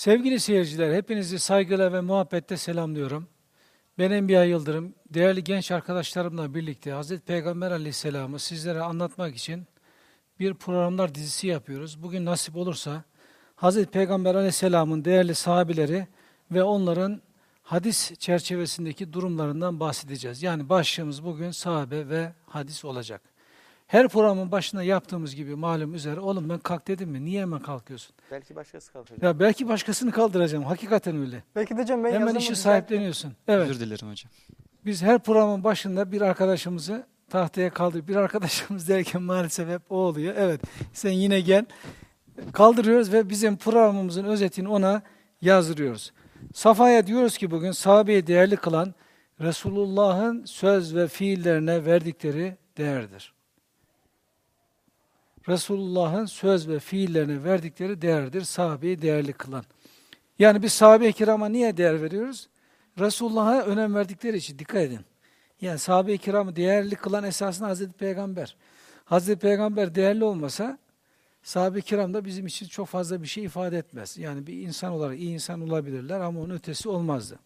Sevgili seyirciler, hepinizi saygıyla ve muhabbetle selamlıyorum. Ben Enbiya Yıldırım, değerli genç arkadaşlarımla birlikte Hazreti Peygamber Aleyhisselam'ı sizlere anlatmak için bir programlar dizisi yapıyoruz. Bugün nasip olursa Hazreti Peygamber Aleyhisselam'ın değerli sahabileri ve onların hadis çerçevesindeki durumlarından bahsedeceğiz. Yani başlığımız bugün sahabe ve hadis olacak. Her programın başında yaptığımız gibi malum üzere, oğlum ben kalk dedim mi? Niye hemen kalkıyorsun? Belki başkası kalkacak. Ya belki başkasını kaldıracağım. Hakikaten öyle. Belki de hocam ben Hemen işi sahipleniyorsun. Evet. Özür dilerim hocam. Biz her programın başında bir arkadaşımızı tahtaya kaldır. Bir arkadaşımız derken maalesef hep o oluyor. Evet. Sen yine gel. Kaldırıyoruz ve bizim programımızın özetini ona yazdırıyoruz. Safaya diyoruz ki bugün sahabeyi değerli kılan Resulullah'ın söz ve fiillerine verdikleri değerdir. Resulullah'ın söz ve fiillerine verdikleri değerdir. Sahabeyi değerli kılan. Yani biz sahabe-i kirama niye değer veriyoruz? Resulullah'a önem verdikleri için dikkat edin. Yani sahabe-i kiramı değerli kılan esasında Hazreti Peygamber. Hazreti Peygamber değerli olmasa sahabe-i kiram da bizim için çok fazla bir şey ifade etmez. Yani bir insan olarak iyi insan olabilirler ama onun ötesi olmazdı.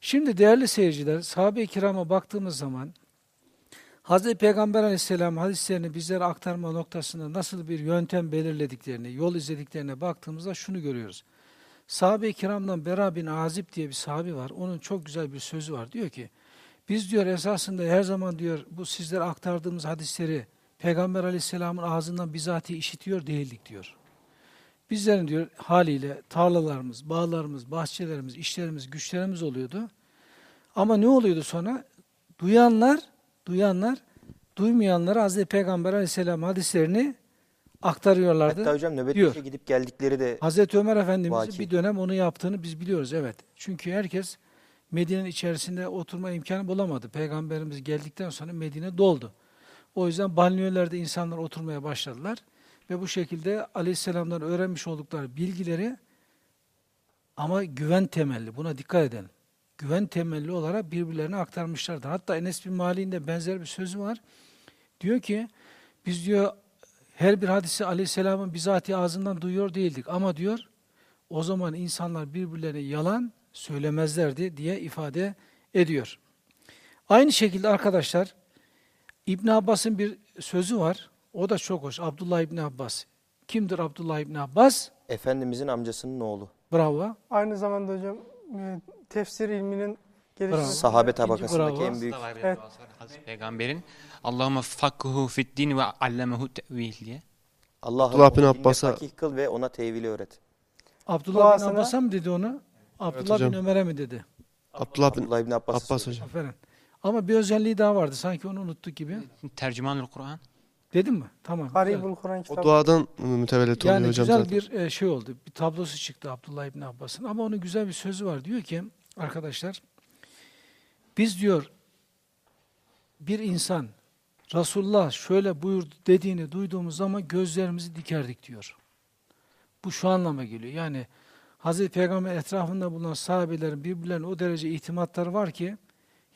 Şimdi değerli seyirciler sahabe-i kirama baktığımız zaman Hazreti Peygamber aleyhisselam hadislerini bizlere aktarma noktasında nasıl bir yöntem belirlediklerini, yol izlediklerine baktığımızda şunu görüyoruz. Sahabe-i kiramdan Bera bin Azib diye bir sahabi var. Onun çok güzel bir sözü var. Diyor ki, biz diyor esasında her zaman diyor bu sizlere aktardığımız hadisleri Peygamber aleyhisselamın ağzından bizatihi işitiyor değildik diyor. Bizlerin diyor haliyle tarlalarımız, bağlarımız, bahçelerimiz, işlerimiz, güçlerimiz oluyordu. Ama ne oluyordu sonra? Duyanlar, duyanlar, duymayanlara Hazreti Peygamber aleyhisselam hadislerini aktarıyorlardı. Hatta hocam nöbet diyor. gidip geldikleri de Hazreti Ömer Efendimiz'in Vaki. bir dönem onu yaptığını biz biliyoruz evet. Çünkü herkes Medine'nin içerisinde oturma imkanı bulamadı. Peygamberimiz geldikten sonra Medine doldu. O yüzden banliyölerde insanlar oturmaya başladılar. Ve bu şekilde Aleyhisselam'dan öğrenmiş oldukları bilgileri ama güven temelli, buna dikkat edin. Güven temelli olarak birbirlerine aktarmışlardır. Hatta Enes bin Malik'in de benzer bir sözü var. Diyor ki, biz diyor her bir hadisi Aleyhisselam'ın bizatihi ağzından duyuyor değildik. Ama diyor, o zaman insanlar birbirlerine yalan söylemezlerdi diye ifade ediyor. Aynı şekilde arkadaşlar, İbn Abbas'ın bir sözü var. O da çok hoş. Abdullah İbn Abbas. Kimdir Abdullah İbn Abbas? Efendimizin amcasının oğlu. Bravo. Aynı zamanda hocam e, tefsir ilminin gelişmesi. Sahabe tabakasındaki en büyük. Evet. Peygamber'in Allahümme fakkuhu fid din ve allemehu te'vil diye. Allah'ım bin Abbas'a- fakih kıl ve ona tevili öğret. Abdullah bin Abbas'a mı dedi onu? Abdullah bin hocam. Ömer'e mi dedi? Abdullah bin Abdullah ibn Abbas. Abbas hocam. Aferin. Ama bir özelliği daha vardı. Sanki onu unuttuk gibi. Tercümanül Kur'an. Dedim mi? Tamam. güzel. Garibul Kur'an O kitabı. duadan mütevellit oluyor Yani hocam güzel zaten. bir e, şey oldu. Bir tablosu çıktı Abdullah İbni Abbas'ın. Ama onun güzel bir sözü var. Diyor ki arkadaşlar biz diyor bir insan Resulullah şöyle buyurdu dediğini duyduğumuz zaman gözlerimizi dikerdik diyor. Bu şu anlama geliyor. Yani Hazreti Peygamber etrafında bulunan sahabelerin birbirlerine o derece itimatları var ki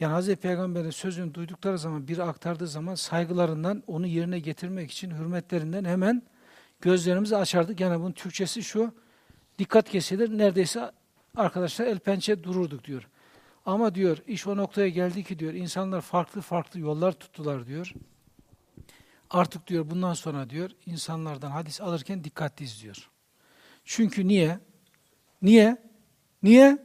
yani Hazreti Peygamber'in sözünü duydukları zaman biri aktardığı zaman saygılarından onu yerine getirmek için hürmetlerinden hemen gözlerimizi açardık. Yani bunun Türkçesi şu, dikkat kesilir, neredeyse arkadaşlar el pençe dururduk diyor. Ama diyor, iş o noktaya geldi ki diyor, insanlar farklı farklı yollar tuttular diyor. Artık diyor, bundan sonra diyor, insanlardan hadis alırken dikkatliyiz diyor. Çünkü niye? Niye? Niye?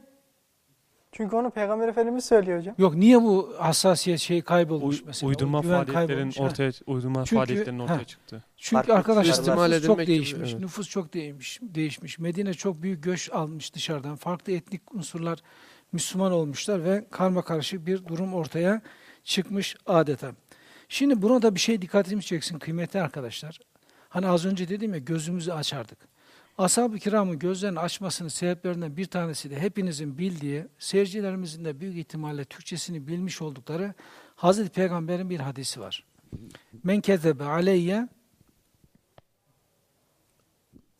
Çünkü onu Peygamber Efendimiz söylüyor hocam. Yok, niye bu hassasiyet şey kaybolmuş Uy- mesela? Uydurma güven faaliyetlerin kaybolmuş, ortaya uydurma Çünkü- faaliyetlerin ortaya ha. çıktı. Çünkü Farklı arkadaşlar nüfus çok gibi, değişmiş. evet. Nüfus çok değişmiş, değişmiş. Medine çok büyük göç almış dışarıdan. Farklı etnik unsurlar Müslüman olmuşlar ve karma karışık bir durum ortaya çıkmış adeta. Şimdi buna da bir şey dikkatimizi çeksin kıymetli arkadaşlar. Hani az önce dedim ya gözümüzü açardık. Ashab-ı kiramın gözlerini açmasının sebeplerinden bir tanesi de hepinizin bildiği, seyircilerimizin de büyük ihtimalle Türkçesini bilmiş oldukları Hazreti Peygamber'in bir hadisi var. Men kezebe aleyye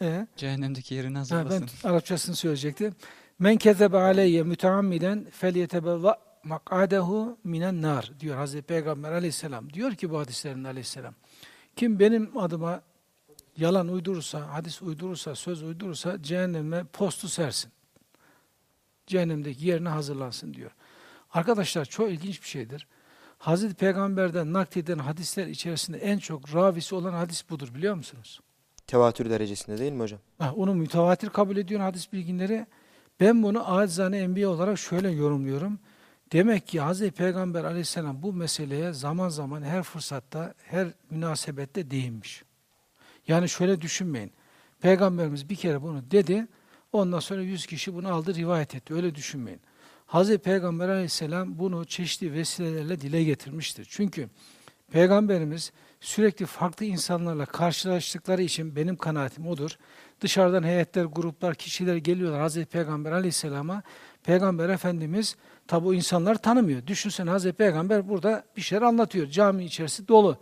e, Cehennemdeki yerini ha, hazırlasın. ben Arapçasını söyleyecektim. Men kezebe aleyye müteammiden felyetebevva mak'adehu minen nar diyor Hazreti Peygamber aleyhisselam. Diyor ki bu hadislerinde aleyhisselam. Kim benim adıma yalan uydurursa, hadis uydurursa, söz uydurursa cehenneme postu sersin. Cehennemdeki yerine hazırlansın diyor. Arkadaşlar çok ilginç bir şeydir. Hazreti Peygamber'den nakledilen hadisler içerisinde en çok ravisi olan hadis budur biliyor musunuz? Tevatür derecesinde değil mi hocam? Ha, onu mütevatir kabul ediyor hadis bilginleri. Ben bunu acizane enbiya olarak şöyle yorumluyorum. Demek ki Hazreti Peygamber aleyhisselam bu meseleye zaman zaman her fırsatta, her münasebette değinmiş. Yani şöyle düşünmeyin. Peygamberimiz bir kere bunu dedi, ondan sonra yüz kişi bunu aldı, rivayet etti. Öyle düşünmeyin. Hazreti Peygamber aleyhisselam bunu çeşitli vesilelerle dile getirmiştir. Çünkü Peygamberimiz sürekli farklı insanlarla karşılaştıkları için benim kanaatim odur. Dışarıdan heyetler, gruplar, kişiler geliyorlar Hazreti Peygamber aleyhisselama. Peygamber Efendimiz tabi o insanlar tanımıyor. Düşünsene Hazreti Peygamber burada bir şeyler anlatıyor. Cami içerisi dolu.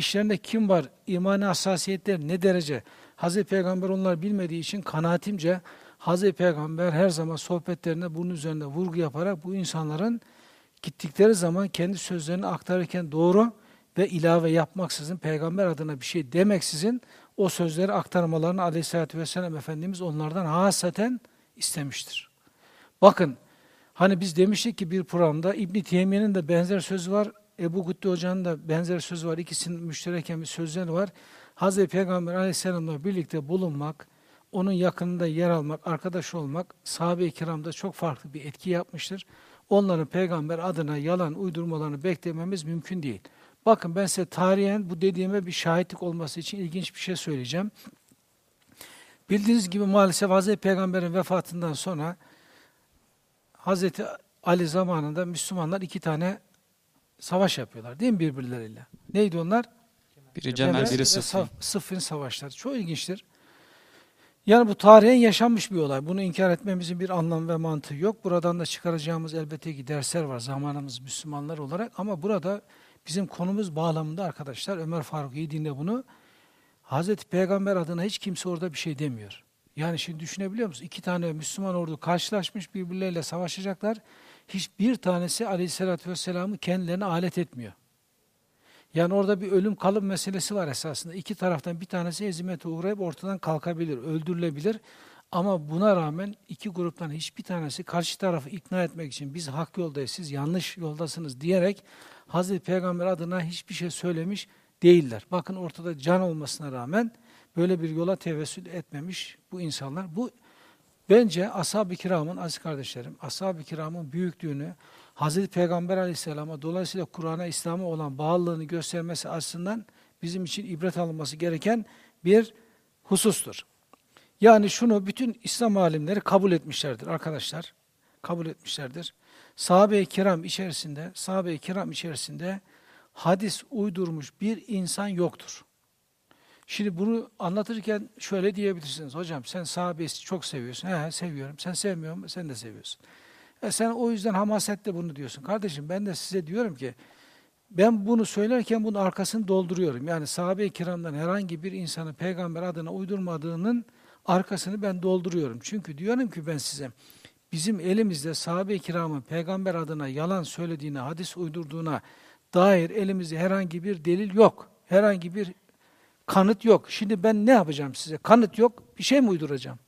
İşlerinde kim var? İmani hassasiyetler ne derece? Hazreti Peygamber onları bilmediği için kanaatimce Hazreti Peygamber her zaman sohbetlerinde bunun üzerinde vurgu yaparak bu insanların gittikleri zaman kendi sözlerini aktarırken doğru ve ilave yapmaksızın peygamber adına bir şey demeksizin o sözleri aktarmalarını aleyhissalatü vesselam Efendimiz onlardan hasaten istemiştir. Bakın hani biz demiştik ki bir programda İbn Teymiye'nin de benzer sözü var. Ebu Gütte Hoca'nın da benzer sözü var. İkisinin müştereken bir sözleri var. Hazreti Peygamber aleyhisselamla birlikte bulunmak, onun yakınında yer almak, arkadaş olmak sahabe-i kiramda çok farklı bir etki yapmıştır. Onların peygamber adına yalan uydurmalarını beklememiz mümkün değil. Bakın ben size tarihen bu dediğime bir şahitlik olması için ilginç bir şey söyleyeceğim. Bildiğiniz gibi maalesef Hazreti Peygamber'in vefatından sonra Hazreti Ali zamanında Müslümanlar iki tane savaş yapıyorlar değil mi birbirleriyle? Neydi onlar? Biri Cemel biri Sıffin. Sıffin savaşları. Çok ilginçtir. Yani bu tarihen yaşanmış bir olay. Bunu inkar etmemizin bir anlam ve mantığı yok. Buradan da çıkaracağımız elbette ki dersler var zamanımız Müslümanlar olarak. Ama burada bizim konumuz bağlamında arkadaşlar Ömer Faruk iyi dinle bunu. Hazreti Peygamber adına hiç kimse orada bir şey demiyor. Yani şimdi düşünebiliyor musun? İki tane Müslüman ordu karşılaşmış birbirleriyle savaşacaklar. Hiçbir tanesi aleyhissalatü vesselam'ı kendilerine alet etmiyor. Yani orada bir ölüm kalım meselesi var esasında. İki taraftan bir tanesi ezimete uğrayıp ortadan kalkabilir, öldürülebilir. Ama buna rağmen iki gruptan hiçbir tanesi karşı tarafı ikna etmek için biz hak yoldayız, siz yanlış yoldasınız diyerek Hazreti Peygamber adına hiçbir şey söylemiş değiller. Bakın ortada can olmasına rağmen böyle bir yola tevessül etmemiş bu insanlar. Bu bence ashab-ı kiramın, aziz kardeşlerim, ashab-ı kiramın büyüklüğünü, Hazreti Peygamber aleyhisselama dolayısıyla Kur'an'a, İslam'a olan bağlılığını göstermesi açısından bizim için ibret alınması gereken bir husustur. Yani şunu bütün İslam alimleri kabul etmişlerdir arkadaşlar. Kabul etmişlerdir. Sahabe-i kiram içerisinde, sahabe-i kiram içerisinde hadis uydurmuş bir insan yoktur. Şimdi bunu anlatırken şöyle diyebilirsiniz. Hocam sen sahabeyi çok seviyorsun. He seviyorum. Sen sevmiyor musun? Sen de seviyorsun. E sen o yüzden hamasetle bunu diyorsun. Kardeşim ben de size diyorum ki ben bunu söylerken bunun arkasını dolduruyorum. Yani sahabe-i kiramdan herhangi bir insanın peygamber adına uydurmadığının arkasını ben dolduruyorum. Çünkü diyorum ki ben size bizim elimizde sahabe-i kiramın peygamber adına yalan söylediğine, hadis uydurduğuna dair elimizde herhangi bir delil yok. Herhangi bir kanıt yok. Şimdi ben ne yapacağım size? Kanıt yok, bir şey mi uyduracağım?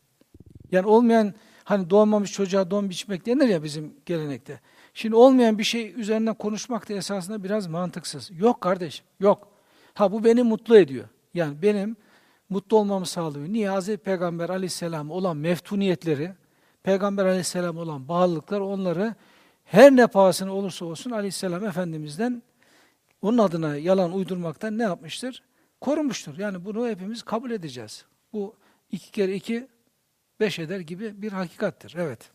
Yani olmayan, hani doğmamış çocuğa don biçmek denir ya bizim gelenekte. Şimdi olmayan bir şey üzerinden konuşmak da esasında biraz mantıksız. Yok kardeşim, yok. Ha bu beni mutlu ediyor. Yani benim mutlu olmamı sağlıyor. Niye? Hazreti Peygamber aleyhisselam olan meftuniyetleri, Peygamber aleyhisselam olan bağlılıklar onları her ne pahasına olursa olsun aleyhisselam Efendimiz'den onun adına yalan uydurmaktan ne yapmıştır? Korumuştur. Yani bunu hepimiz kabul edeceğiz. Bu iki kere iki beş eder gibi bir hakikattir. Evet.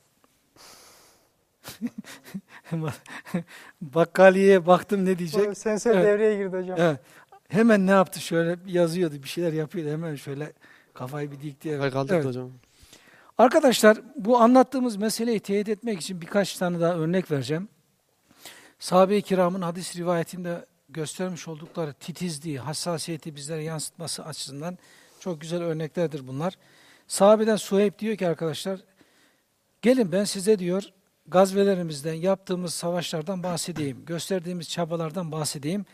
Bakkaliye baktım ne diyecek? Sensör Evet. devreye girdi hocam. Evet. Hemen ne yaptı şöyle yazıyordu bir şeyler yapıyordu hemen şöyle kafayı bir dikti. Kaldırdı Evet. hocam. Arkadaşlar bu anlattığımız meseleyi teyit etmek için birkaç tane daha örnek vereceğim. Sahabe-i kiramın hadis rivayetinde göstermiş oldukları titizliği, hassasiyeti bizlere yansıtması açısından çok güzel örneklerdir bunlar. Sahabeden Suheyb diyor ki arkadaşlar, gelin ben size diyor gazvelerimizden, yaptığımız savaşlardan bahsedeyim, gösterdiğimiz çabalardan bahsedeyim.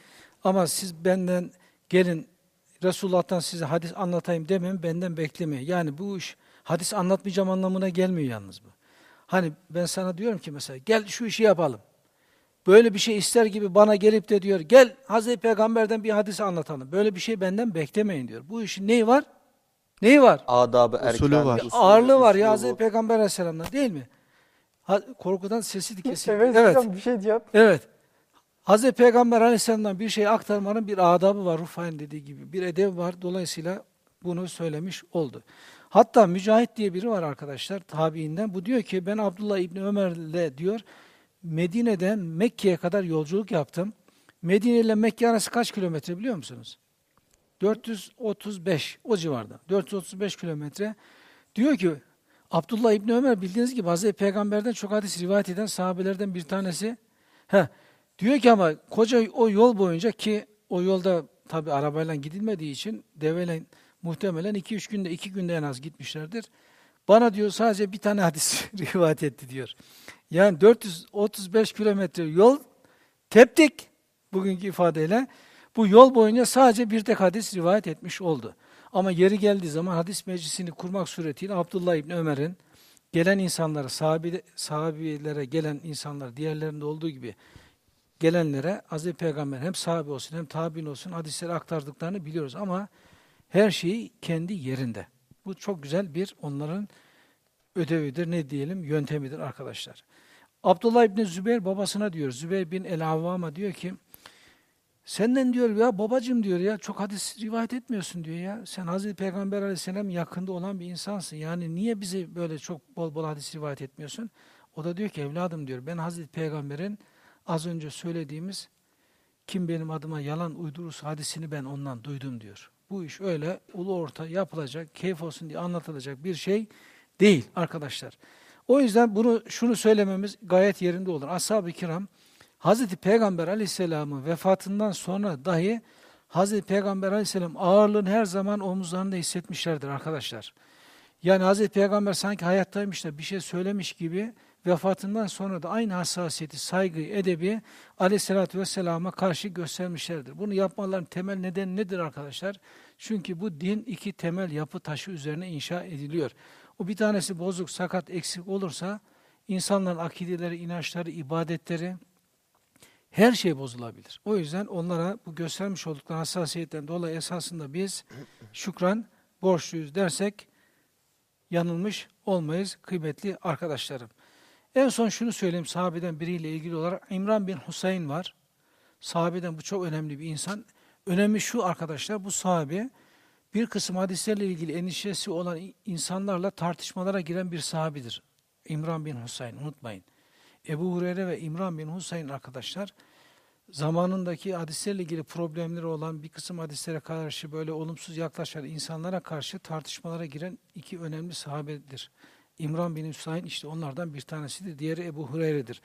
Ama siz benden gelin Resulullah'tan size hadis anlatayım demem benden beklemeyin. Yani bu iş hadis anlatmayacağım anlamına gelmiyor yalnız bu. Hani ben sana diyorum ki mesela gel şu işi yapalım. Böyle bir şey ister gibi bana gelip de diyor gel Hazreti Peygamber'den bir hadis anlatalım. Böyle bir şey benden beklemeyin diyor. Bu işin neyi var? Neyi var? Adabı, Usulü erkanı, var. usulü, Ağırlığı var ya. Hazreti Peygamber Aleyhisselam'da değil mi? Ha- korkudan sesi kesildi. Evet, Evet. hocam bir şey cevap. Evet. Hazreti Peygamber Aleyhisselam'dan bir şey aktarmanın bir adabı var. Rufay'ın dediği gibi. Bir edeb var. Dolayısıyla bunu söylemiş oldu. Hatta Mücahit diye biri var arkadaşlar tabiinden. Bu diyor ki ben Abdullah İbni Ömer'le diyor Medine'den Mekke'ye kadar yolculuk yaptım. Medine ile Mekke arası kaç kilometre biliyor musunuz? 435 o civarda. 435 kilometre. Diyor ki Abdullah İbni Ömer bildiğiniz gibi Hazreti Peygamber'den çok hadis rivayet eden sahabelerden bir tanesi. He, diyor ki ama koca o yol boyunca ki o yolda tabi arabayla gidilmediği için deveyle muhtemelen 2-3 günde 2 günde en az gitmişlerdir. Bana diyor sadece bir tane hadis rivayet etti diyor. Yani 435 kilometre yol teptik bugünkü ifadeyle. Bu yol boyunca sadece bir tek hadis rivayet etmiş oldu. Ama yeri geldiği zaman hadis meclisini kurmak suretiyle Abdullah İbni Ömer'in gelen insanlara, sahabi, sahabilere gelen insanlar diğerlerinde olduğu gibi gelenlere Hazreti Peygamber hem sahabe olsun hem tabi'in olsun hadisleri aktardıklarını biliyoruz ama her şeyi kendi yerinde. Bu çok güzel bir onların ödevidir, ne diyelim, yöntemidir arkadaşlar. Abdullah İbni Zübeyir babasına diyor, Zübeyir bin El-Avvam'a diyor ki, senden diyor ya babacım diyor ya çok hadis rivayet etmiyorsun diyor ya. Sen Hazreti Peygamber aleyhisselam yakında olan bir insansın. Yani niye bize böyle çok bol bol hadis rivayet etmiyorsun? O da diyor ki evladım diyor ben Hazreti Peygamber'in az önce söylediğimiz kim benim adıma yalan uydurursa hadisini ben ondan duydum diyor. Bu iş öyle ulu orta yapılacak, keyif olsun diye anlatılacak bir şey değil arkadaşlar. O yüzden bunu şunu söylememiz gayet yerinde olur. Ashab-ı kiram Hazreti Peygamber aleyhisselamın vefatından sonra dahi Hazreti Peygamber aleyhisselam ağırlığını her zaman omuzlarında hissetmişlerdir arkadaşlar. Yani Hazreti Peygamber sanki hayattaymış da bir şey söylemiş gibi vefatından sonra da aynı hassasiyeti, saygıyı, edebi aleyhissalatü vesselama karşı göstermişlerdir. Bunu yapmaların temel nedeni nedir arkadaşlar? Çünkü bu din iki temel yapı taşı üzerine inşa ediliyor. O bir tanesi bozuk, sakat, eksik olursa insanların akideleri, inançları, ibadetleri, her şey bozulabilir. O yüzden onlara bu göstermiş oldukları hassasiyetten dolayı esasında biz şükran borçluyuz dersek yanılmış olmayız kıymetli arkadaşlarım. En son şunu söyleyeyim sahabeden biriyle ilgili olarak İmran bin Husayn var. Sahabeden bu çok önemli bir insan. Önemli şu arkadaşlar bu sahabe bir kısım hadislerle ilgili endişesi olan insanlarla tartışmalara giren bir sahabidir. İmran bin Husayn unutmayın. Ebu Hureyre ve İmran bin Husayn arkadaşlar zamanındaki hadislerle ilgili problemleri olan bir kısım hadislere karşı böyle olumsuz yaklaşan insanlara karşı tartışmalara giren iki önemli sahabedir. İmran bin Hüsayin işte onlardan bir tanesidir. Diğeri Ebu Hureyre'dir.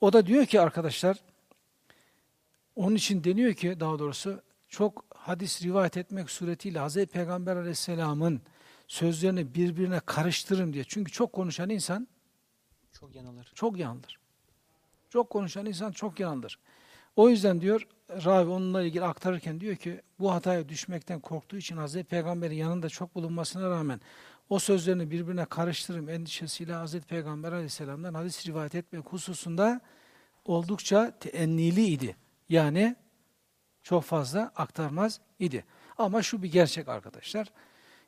O da diyor ki arkadaşlar onun için deniyor ki daha doğrusu çok hadis rivayet etmek suretiyle Hazreti Peygamber aleyhisselamın sözlerini birbirine karıştırın diye. Çünkü çok konuşan insan Çok yanılır. çok yanılır. Çok konuşan insan çok yanılır. O yüzden diyor ravi onunla ilgili aktarırken diyor ki bu hataya düşmekten korktuğu için Hazreti Peygamber'in yanında çok bulunmasına rağmen o sözlerini birbirine karıştırım endişesiyle Hazreti Peygamber aleyhisselamdan hadis rivayet etmek hususunda oldukça teennili idi. Yani çok fazla aktarmaz idi. Ama şu bir gerçek arkadaşlar.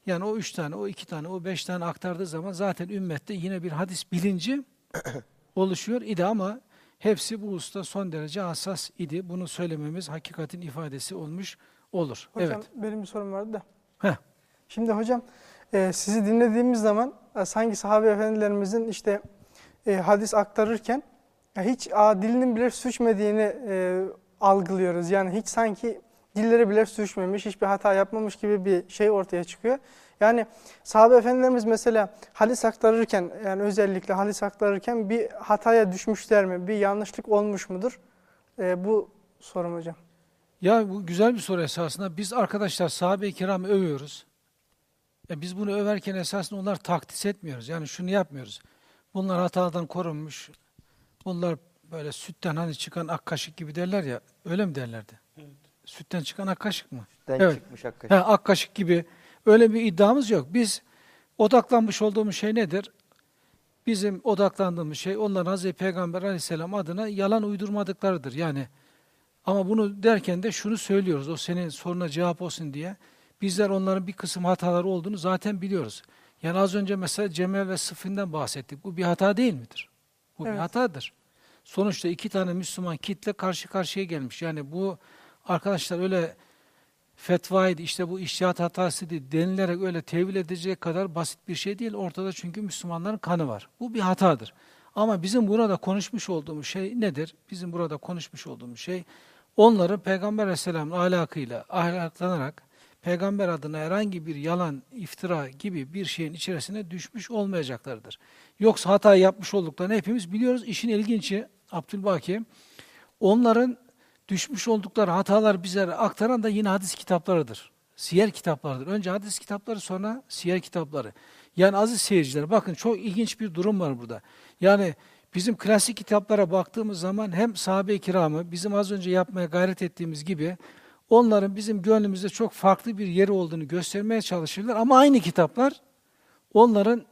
Yani o üç tane, o iki tane, o beş tane aktardığı zaman zaten ümmette yine bir hadis bilinci oluşuyor idi ama hepsi bu usta son derece hassas idi. Bunu söylememiz hakikatin ifadesi olmuş olur. Hocam evet. benim bir sorum vardı da. Heh. Şimdi hocam e, sizi dinlediğimiz zaman e, sanki sahabe efendilerimizin işte e, hadis aktarırken e, hiç a, dilinin bile sürçmediğini e, algılıyoruz. Yani hiç sanki dilleri bile sürçmemiş, hiçbir hata yapmamış gibi bir şey ortaya çıkıyor. Yani sahabe efendilerimiz mesela hadis aktarırken yani özellikle hadis aktarırken bir hataya düşmüşler mi? Bir yanlışlık olmuş mudur? E, bu sorum hocam. Ya bu güzel bir soru esasında. Biz arkadaşlar sahabe-i kiramı övüyoruz. E biz bunu överken esasında onlar takdis etmiyoruz. Yani şunu yapmıyoruz. Bunlar hatadan korunmuş. Bunlar böyle sütten hani çıkan ak kaşık gibi derler ya. Öyle mi derlerdi? Sütten çıkan ak kaşık mı? Den Evet. çıkmış hakikaten. Ha, ak kaşık gibi öyle bir iddiamız yok. Biz odaklanmış olduğumuz şey nedir? Bizim odaklandığımız şey onların Hazreti Peygamber aleyhisselam adına yalan uydurmadıklarıdır. Yani ama bunu derken de şunu söylüyoruz. O senin soruna cevap olsun diye. Bizler onların bir kısım hataları olduğunu zaten biliyoruz. Yani az önce mesela Cemel ve Sıffin'den bahsettik. Bu bir hata değil midir? Bu bir Evet. hatadır. Sonuçta iki tane Müslüman kitle karşı karşıya gelmiş. Yani bu arkadaşlar öyle fetvaydı işte bu iştihat hatasıydı denilerek öyle tevil edecek kadar basit bir şey değil. Ortada çünkü Müslümanların kanı var. Bu bir hatadır. Ama bizim burada konuşmuş olduğumuz şey nedir? Bizim burada konuşmuş olduğumuz şey onların Peygamber Aleyhisselam'ın ahlakıyla ahlaklanarak Peygamber adına herhangi bir yalan, iftira gibi bir şeyin içerisine düşmüş olmayacaklarıdır. Yoksa hata yapmış olduklarını hepimiz biliyoruz. İşin ilginci Abdülbaki onların düşmüş oldukları hatalar bize aktaran da yine hadis kitaplarıdır. Siyer kitaplarıdır. Önce hadis kitapları sonra siyer kitapları. Yani aziz seyirciler bakın çok ilginç bir durum var burada. Yani bizim klasik kitaplara baktığımız zaman hem sahabe-i kiramı bizim az önce yapmaya gayret ettiğimiz gibi onların bizim gönlümüzde çok farklı bir yeri olduğunu göstermeye çalışırlar. Ama aynı kitaplar onların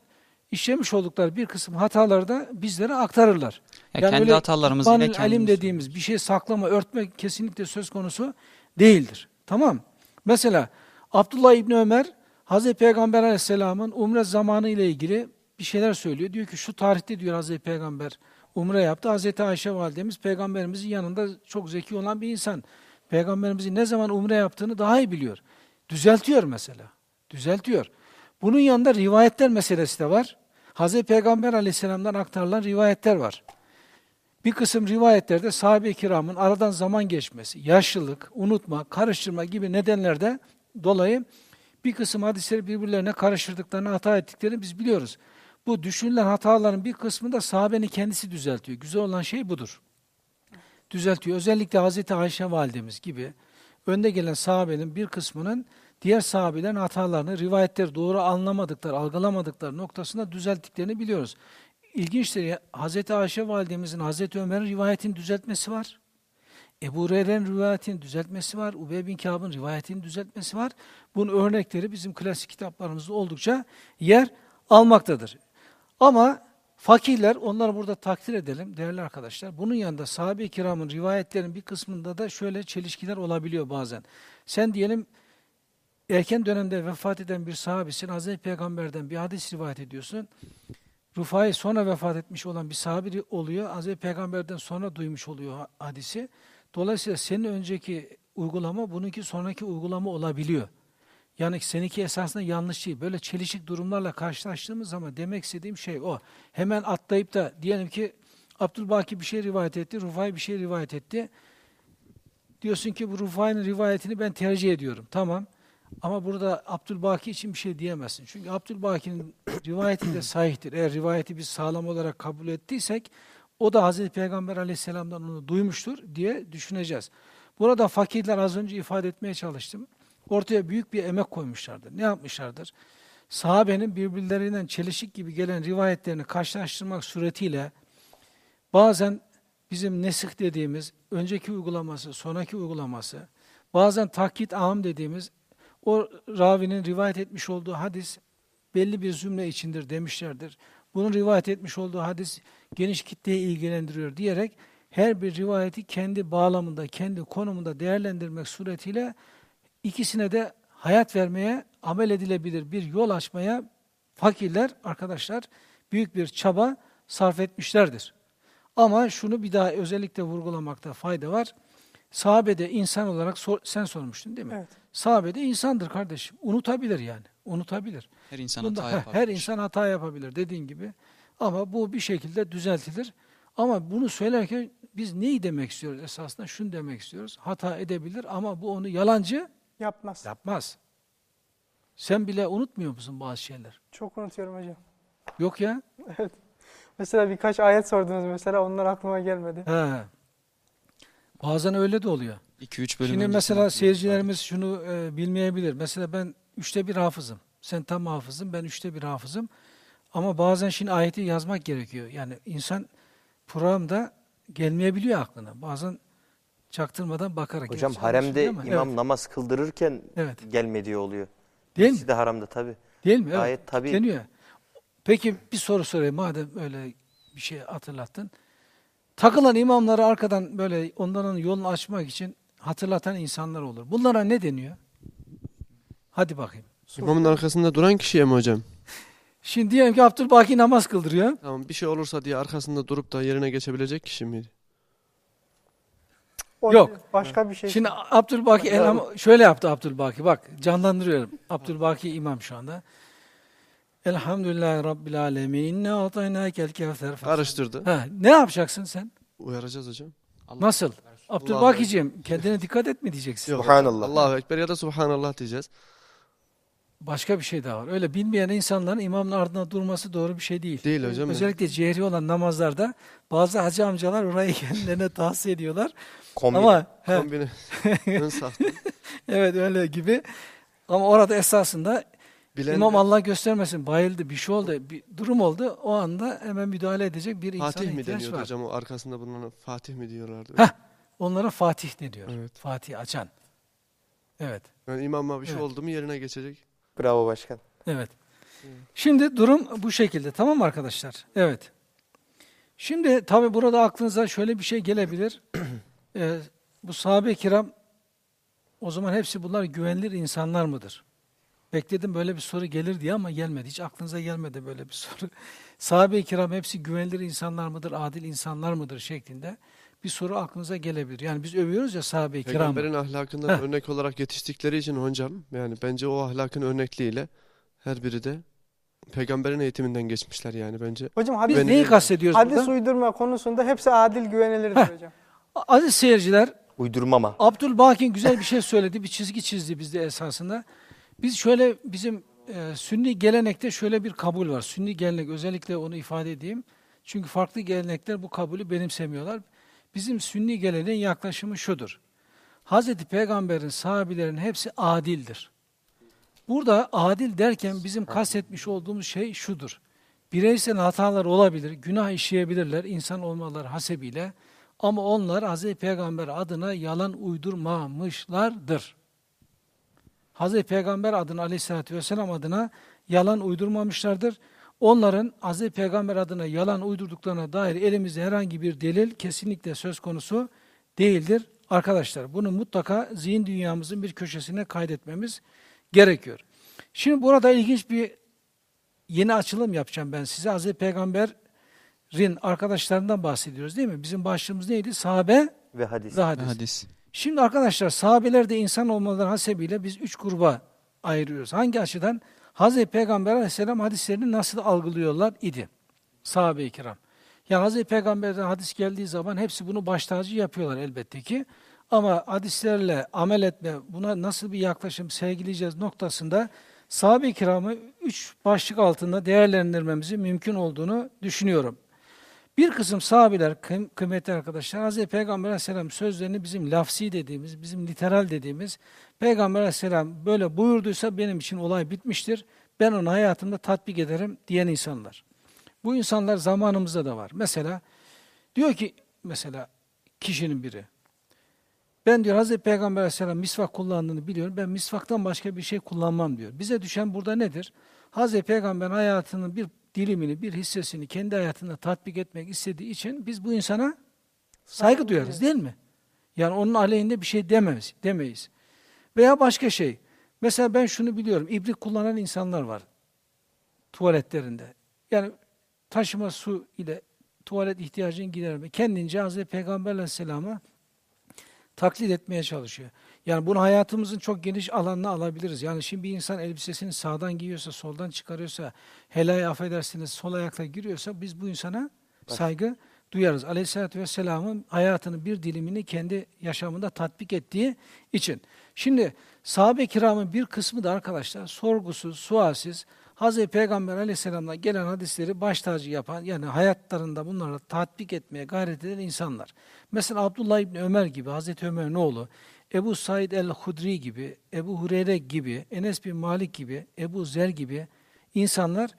işlemiş oldukları bir kısım hataları da bizlere aktarırlar. Ya kendi öyle hatalarımızı yine İhvanül alim kendimiz dediğimiz bir şey saklama, örtme kesinlikle söz konusu değildir. Tamam. Mesela Abdullah İbni Ömer Hazreti Peygamber Aleyhisselam'ın umre zamanı ile ilgili bir şeyler söylüyor. Diyor ki şu tarihte diyor Hazreti Peygamber umre yaptı. Hazreti Ayşe validemiz peygamberimizin yanında çok zeki olan bir insan. Peygamberimizin ne zaman umre yaptığını daha iyi biliyor. Düzeltiyor mesela. Düzeltiyor. Bunun yanında rivayetler meselesi de var. Hazreti Peygamber Aleyhisselam'dan aktarılan rivayetler var. Bir kısım rivayetlerde sahabe-i kiramın aradan zaman geçmesi, yaşlılık, unutma, karıştırma gibi nedenlerde dolayı bir kısım hadisleri birbirlerine karıştırdıklarını, hata ettiklerini biz biliyoruz. Bu düşünülen hataların bir kısmını da sahabenin kendisi düzeltiyor. Güzel olan şey budur. Düzeltiyor. Özellikle Hazreti Ayşe validemiz gibi önde gelen sahabenin bir kısmının diğer sahabelerin hatalarını, rivayetleri doğru anlamadıkları, algılamadıkları noktasında düzelttiklerini biliyoruz. İlginçtir Hazreti Ayşe validemizin Hazreti Ömer'in rivayetini düzeltmesi var. Ebu Hureyre'nin rivayetini düzeltmesi var. Ubey bin Kâb'ın rivayetini düzeltmesi var. Bunun örnekleri bizim klasik kitaplarımızda oldukça yer almaktadır. Ama fakirler, onları burada takdir edelim değerli arkadaşlar. Bunun yanında sahabe-i kiramın rivayetlerin bir kısmında da şöyle çelişkiler olabiliyor bazen. Sen diyelim erken dönemde vefat eden bir sahabesin, Hazreti Peygamber'den bir hadis rivayet ediyorsun. Rufai sonra vefat etmiş olan bir sahabi oluyor. Hazreti Peygamber'den sonra duymuş oluyor ha- hadisi. Dolayısıyla senin önceki uygulama bununki sonraki uygulama olabiliyor. Yani seninki esasında yanlış değil. Böyle çelişik durumlarla karşılaştığımız zaman demek istediğim şey o. Hemen atlayıp da diyelim ki Abdülbaki bir şey rivayet etti, Rufai bir şey rivayet etti. Diyorsun ki bu Rufai'nin rivayetini ben tercih ediyorum. Tamam. Ama burada Abdülbaki için bir şey diyemezsin. Çünkü Abdülbaki'nin rivayeti de sahihtir. Eğer rivayeti biz sağlam olarak kabul ettiysek o da Hazreti Peygamber aleyhisselamdan onu duymuştur diye düşüneceğiz. Burada fakirler az önce ifade etmeye çalıştım. Ortaya büyük bir emek koymuşlardır. Ne yapmışlardır? Sahabenin birbirlerinden çelişik gibi gelen rivayetlerini karşılaştırmak suretiyle bazen bizim nesih dediğimiz önceki uygulaması, sonraki uygulaması, bazen takkit am dediğimiz o ravinin rivayet etmiş olduğu hadis belli bir zümre içindir demişlerdir. Bunun rivayet etmiş olduğu hadis geniş kitleyi ilgilendiriyor diyerek her bir rivayeti kendi bağlamında, kendi konumunda değerlendirmek suretiyle ikisine de hayat vermeye, amel edilebilir bir yol açmaya fakirler, arkadaşlar büyük bir çaba sarf etmişlerdir. Ama şunu bir daha özellikle vurgulamakta fayda var. Sahabede insan olarak sor- sen sormuştun değil mi? Evet. Sahabede insandır kardeşim. Unutabilir yani. Unutabilir. Her insan Bunda- hata yapabilir. her insan hata yapabilir dediğin gibi. Ama bu bir şekilde düzeltilir. Ama bunu söylerken biz neyi demek istiyoruz esasında? Şunu demek istiyoruz. Hata edebilir ama bu onu yalancı Yapmaz. yapmaz. Sen bile unutmuyor musun bazı şeyler? Çok unutuyorum hocam. Yok ya. Mesela birkaç ayet sordunuz mesela onlar aklıma gelmedi. He. Bazen öyle de oluyor. 2-3 bölüm Şimdi mesela seyircilerimiz şunu e, bilmeyebilir. Mesela ben üçte bir hafızım. Sen tam hafızın, ben üçte bir hafızım. Ama bazen şimdi ayeti yazmak gerekiyor. Yani insan programda gelmeyebiliyor aklına. Bazen çaktırmadan bakarak. Hocam haremde imam Evet. namaz kıldırırken Evet. gelmediği oluyor. Değil mi? İkisi de haramda tabi. Değil mi? Evet. Gayet tabii. Deniyor. Peki bir soru sorayım madem öyle bir şey hatırlattın. Takılan imamları arkadan böyle onların yolunu açmak için hatırlatan insanlar olur. Bunlara ne deniyor? Hadi bakayım. İmamın arkasında duran kişiye mi hocam? Şimdi diyelim ki Abdülbaki namaz kıldırıyor. Tamam bir şey olursa diye arkasında durup da yerine geçebilecek kişi miydi? O Yok. Başka bir şey. Şimdi Abdülbaki elham şöyle yaptı Abdülbaki. Bak canlandırıyorum. Abdülbaki imam şu anda. Elhamdülillahi Rabbil alemin. İnne ataynakel kevser. Karıştırdı. Ha, ne yapacaksın sen? Uyaracağız hocam. Nasıl? Abdülbaki'ciğim kendine dikkat et mi diyeceksin? Subhanallah. Allahu Ekber ya da Subhanallah diyeceğiz. Başka bir şey daha var. Öyle bilmeyen insanların imamın ardına durması doğru bir şey değil. Değil hocam. Özellikle cehri olan namazlarda bazı hacı amcalar orayı kendilerine tahsis ediyorlar. Kombi. Ama Kombine. Ön evet öyle gibi. Ama orada esasında Bilen imam Allah göstermesin bayıldı, bir şey oldu, bir durum oldu. O anda hemen müdahale edecek bir insana Fatih mi ihtiyaç deniyordu var. hocam o arkasında bulunan Fatih mi diyorlardı? Heh. Onlara Fatih ne diyor? Evet. Fatih açan. Evet. Yani imama bir şey Evet. oldu mu yerine geçecek. Bravo başkan. Evet. Şimdi durum bu şekilde. Tamam mı arkadaşlar? Evet. Şimdi tabi burada aklınıza şöyle bir şey gelebilir. Ee, bu sahabe-i kiram o zaman hepsi bunlar güvenilir insanlar mıdır? Bekledim böyle bir soru gelir diye ama gelmedi. Hiç aklınıza gelmedi böyle bir soru. Sahabe-i kiram hepsi güvenilir insanlar mıdır, adil insanlar mıdır şeklinde bir soru aklınıza gelebilir. Yani biz övüyoruz ya sahabe-i kiramı. Peygamberin ahlakından Heh. örnek olarak yetiştikleri için hocam yani bence o ahlakın örnekliğiyle her biri de peygamberin eğitiminden geçmişler yani bence. Hocam Biz hadis, Güvenilir. neyi kastediyoruz hadis burada? uydurma konusunda hepsi adil güvenilirdir Heh. hocam. Aziz seyirciler, Uydurmama. Abdülbaki güzel bir şey söyledi, bir çizgi çizdi bizde esasında. Biz şöyle bizim e, sünni gelenekte şöyle bir kabul var. Sünni gelenek özellikle onu ifade edeyim. Çünkü farklı gelenekler bu kabulü benimsemiyorlar. Bizim sünni geleneğin yaklaşımı şudur. Hazreti Peygamber'in sahabilerin hepsi adildir. Burada adil derken bizim kastetmiş olduğumuz şey şudur. Bireysel hatalar olabilir, günah işleyebilirler insan olmaları hasebiyle. Ama onlar Hazreti Peygamber adına yalan uydurmamışlardır. Hazreti Peygamber adına aleyhissalatü vesselam adına yalan uydurmamışlardır. Onların Hazreti Peygamber adına yalan uydurduklarına dair elimizde herhangi bir delil kesinlikle söz konusu değildir. Arkadaşlar bunu mutlaka zihin dünyamızın bir köşesine kaydetmemiz gerekiyor. Şimdi burada ilginç bir yeni açılım yapacağım ben size. Hazreti Peygamber'in arkadaşlarından bahsediyoruz değil mi? Bizim başlığımız neydi? Sahabe Ve hadis. ve hadis. Hadis. Şimdi arkadaşlar sahabeler de insan olmaları hasebiyle biz üç gruba ayırıyoruz. Hangi açıdan? Hazreti Peygamber aleyhisselam hadislerini nasıl algılıyorlar idi? Sahabe-i kiram. Yani Hazreti Peygamber'den hadis geldiği zaman hepsi bunu baş tacı yapıyorlar elbette ki. Ama hadislerle amel etme, buna nasıl bir yaklaşım sergileyeceğiz noktasında sahabe-i kiramı üç başlık altında değerlendirmemizin mümkün olduğunu düşünüyorum. Bir kısım sahabiler, kıym- kıymetli arkadaşlar, Hz. Peygamber aleyhisselam sözlerini bizim lafsi dediğimiz, bizim literal dediğimiz, Peygamber aleyhisselam böyle buyurduysa benim için olay bitmiştir, ben onu hayatımda tatbik ederim diyen insanlar. Bu insanlar zamanımızda da var. Mesela diyor ki, mesela kişinin biri, ben diyor Hz. Peygamber aleyhisselam misvak kullandığını biliyorum, ben misvaktan başka bir şey kullanmam diyor. Bize düşen burada nedir? Hz. Peygamber hayatının bir dilimini, bir hissesini kendi hayatında tatbik etmek istediği için biz bu insana saygı duyarız değil mi? Yani onun aleyhinde bir şey demeyiz, demeyiz. Veya başka şey. Mesela ben şunu biliyorum, ibrik kullanan insanlar var tuvaletlerinde. Yani taşıma su ile tuvalet ihtiyacını giderme. Kendince Hazreti Peygamber Aleyhisselam'a taklit etmeye çalışıyor. Yani bunu hayatımızın çok geniş alanına alabiliriz. Yani şimdi bir insan elbisesini sağdan giyiyorsa, soldan çıkarıyorsa, helaya affedersiniz sol ayakla giriyorsa biz bu insana saygı duyarız. Aleyhisselatü Vesselam'ın hayatının bir dilimini kendi yaşamında tatbik ettiği için. Şimdi sahabe-i kiramın bir kısmı da arkadaşlar sorgusuz, sualsiz, Hazreti Peygamber aleyhisselam'dan gelen hadisleri baş tacı yapan, yani hayatlarında bunları tatbik etmeye gayret eden insanlar. Mesela Abdullah İbni Ömer gibi, Hazreti Ömer'in oğlu, Ebu Said el-Hudri gibi, Ebu Hureyre gibi, Enes bin Malik gibi, Ebu Zer gibi insanlar,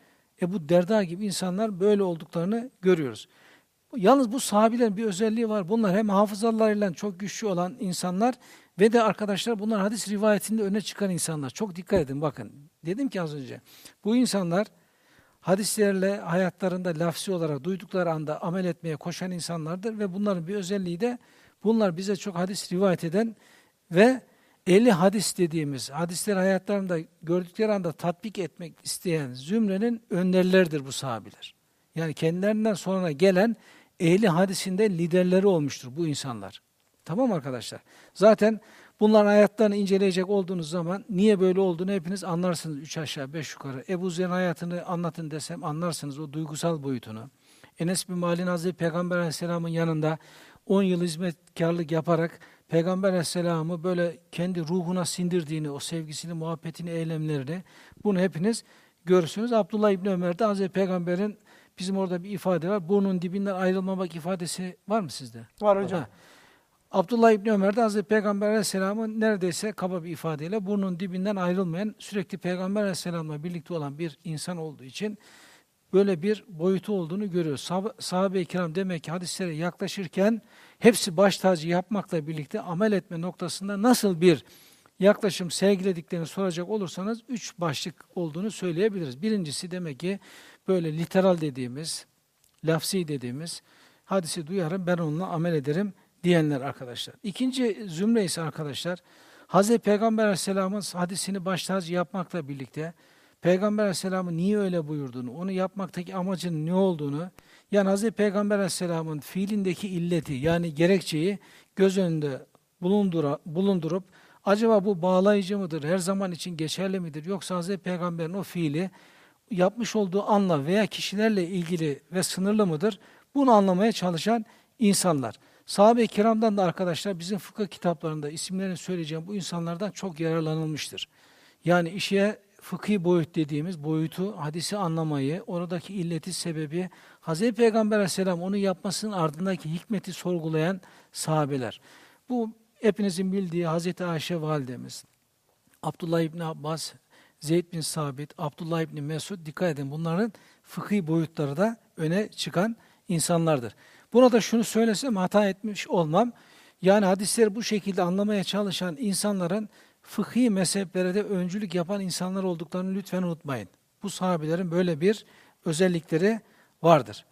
Ebu Derda gibi insanlar böyle olduklarını görüyoruz. Yalnız bu sahabilerin bir özelliği var. Bunlar hem hafızalarıyla çok güçlü olan insanlar ve de arkadaşlar bunlar hadis rivayetinde öne çıkan insanlar. Çok dikkat edin bakın. Dedim ki az önce bu insanlar hadislerle hayatlarında lafsi olarak duydukları anda amel etmeye koşan insanlardır ve bunların bir özelliği de bunlar bize çok hadis rivayet eden ve eli hadis dediğimiz hadisleri hayatlarında gördükleri anda tatbik etmek isteyen zümrenin önderleridir bu sahabiler. Yani kendilerinden sonra gelen ehli hadisinde liderleri olmuştur bu insanlar. Tamam arkadaşlar? Zaten bunların hayatlarını inceleyecek olduğunuz zaman niye böyle olduğunu hepiniz anlarsınız. Üç aşağı beş yukarı. Ebu Zer'in hayatını anlatın desem anlarsınız o duygusal boyutunu. Enes bin Malik Hazreti Peygamber Aleyhisselam'ın yanında 10 yıl hizmetkarlık yaparak Peygamber Aleyhisselam'ı böyle kendi ruhuna sindirdiğini, o sevgisini, muhabbetini, eylemlerini bunu hepiniz görürsünüz. Abdullah İbni Ömer'de Hazreti Peygamber'in bizim orada bir ifade var. Burnun dibinden ayrılmamak ifadesi var mı sizde? Var hocam. Ha. Abdullah İbni Ömer de Hazreti Peygamber Aleyhisselam'ın neredeyse kaba bir ifadeyle burnun dibinden ayrılmayan, sürekli Peygamber Aleyhisselam'la birlikte olan bir insan olduğu için böyle bir boyutu olduğunu görüyoruz. Sahab- Sahabe-i kiram demek ki hadislere yaklaşırken hepsi baş tacı yapmakla birlikte amel etme noktasında nasıl bir yaklaşım sergilediklerini soracak olursanız üç başlık olduğunu söyleyebiliriz. Birincisi demek ki böyle literal dediğimiz, lafsi dediğimiz hadisi duyarım ben onunla amel ederim diyenler arkadaşlar. İkinci zümre ise arkadaşlar Hazreti Peygamber Aleyhisselam'ın hadisini baş tacı yapmakla birlikte Peygamber Aleyhisselam'ın niye öyle buyurduğunu, onu yapmaktaki amacının ne olduğunu, yani Hazreti Peygamber Aleyhisselam'ın fiilindeki illeti yani gerekçeyi göz önünde bulundura, bulundurup acaba bu bağlayıcı mıdır, her zaman için geçerli midir yoksa Hazreti Peygamber'in o fiili yapmış olduğu anla veya kişilerle ilgili ve sınırlı mıdır? Bunu anlamaya çalışan insanlar. Sahabe-i kiramdan da arkadaşlar bizim fıkıh kitaplarında isimlerini söyleyeceğim bu insanlardan çok yararlanılmıştır. Yani işe fıkhi boyut dediğimiz boyutu, hadisi anlamayı, oradaki illeti, sebebi, Hz. Peygamber aleyhisselam onu yapmasının ardındaki hikmeti sorgulayan sahabeler. Bu hepinizin bildiği Hz. Ayşe validemiz, Abdullah İbni Abbas, Zeyd bin Sabit, Abdullah İbni Mesud, dikkat edin bunların fıkhi boyutları da öne çıkan insanlardır. Buna da şunu söylesem hata etmiş olmam. Yani hadisleri bu şekilde anlamaya çalışan insanların fıkhi mezheplere de öncülük yapan insanlar olduklarını lütfen unutmayın. Bu sahabelerin böyle bir özellikleri vardır.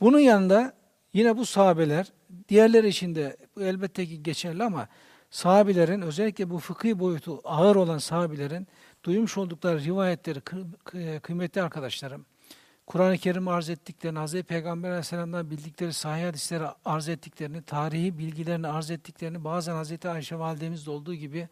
Bunun yanında yine bu sahabeler, diğerleri için de elbette ki geçerli ama sahabelerin özellikle bu fıkhi boyutu ağır olan sahabelerin duymuş oldukları rivayetleri kı- kı- kıymetli arkadaşlarım, Kur'an-ı Kerim arz ettiklerini, Hz. Peygamber Aleyhisselam'dan bildikleri sahih hadisleri arz ettiklerini, tarihi bilgilerini arz ettiklerini, bazen Hz. Ayşe validemizde olduğu gibi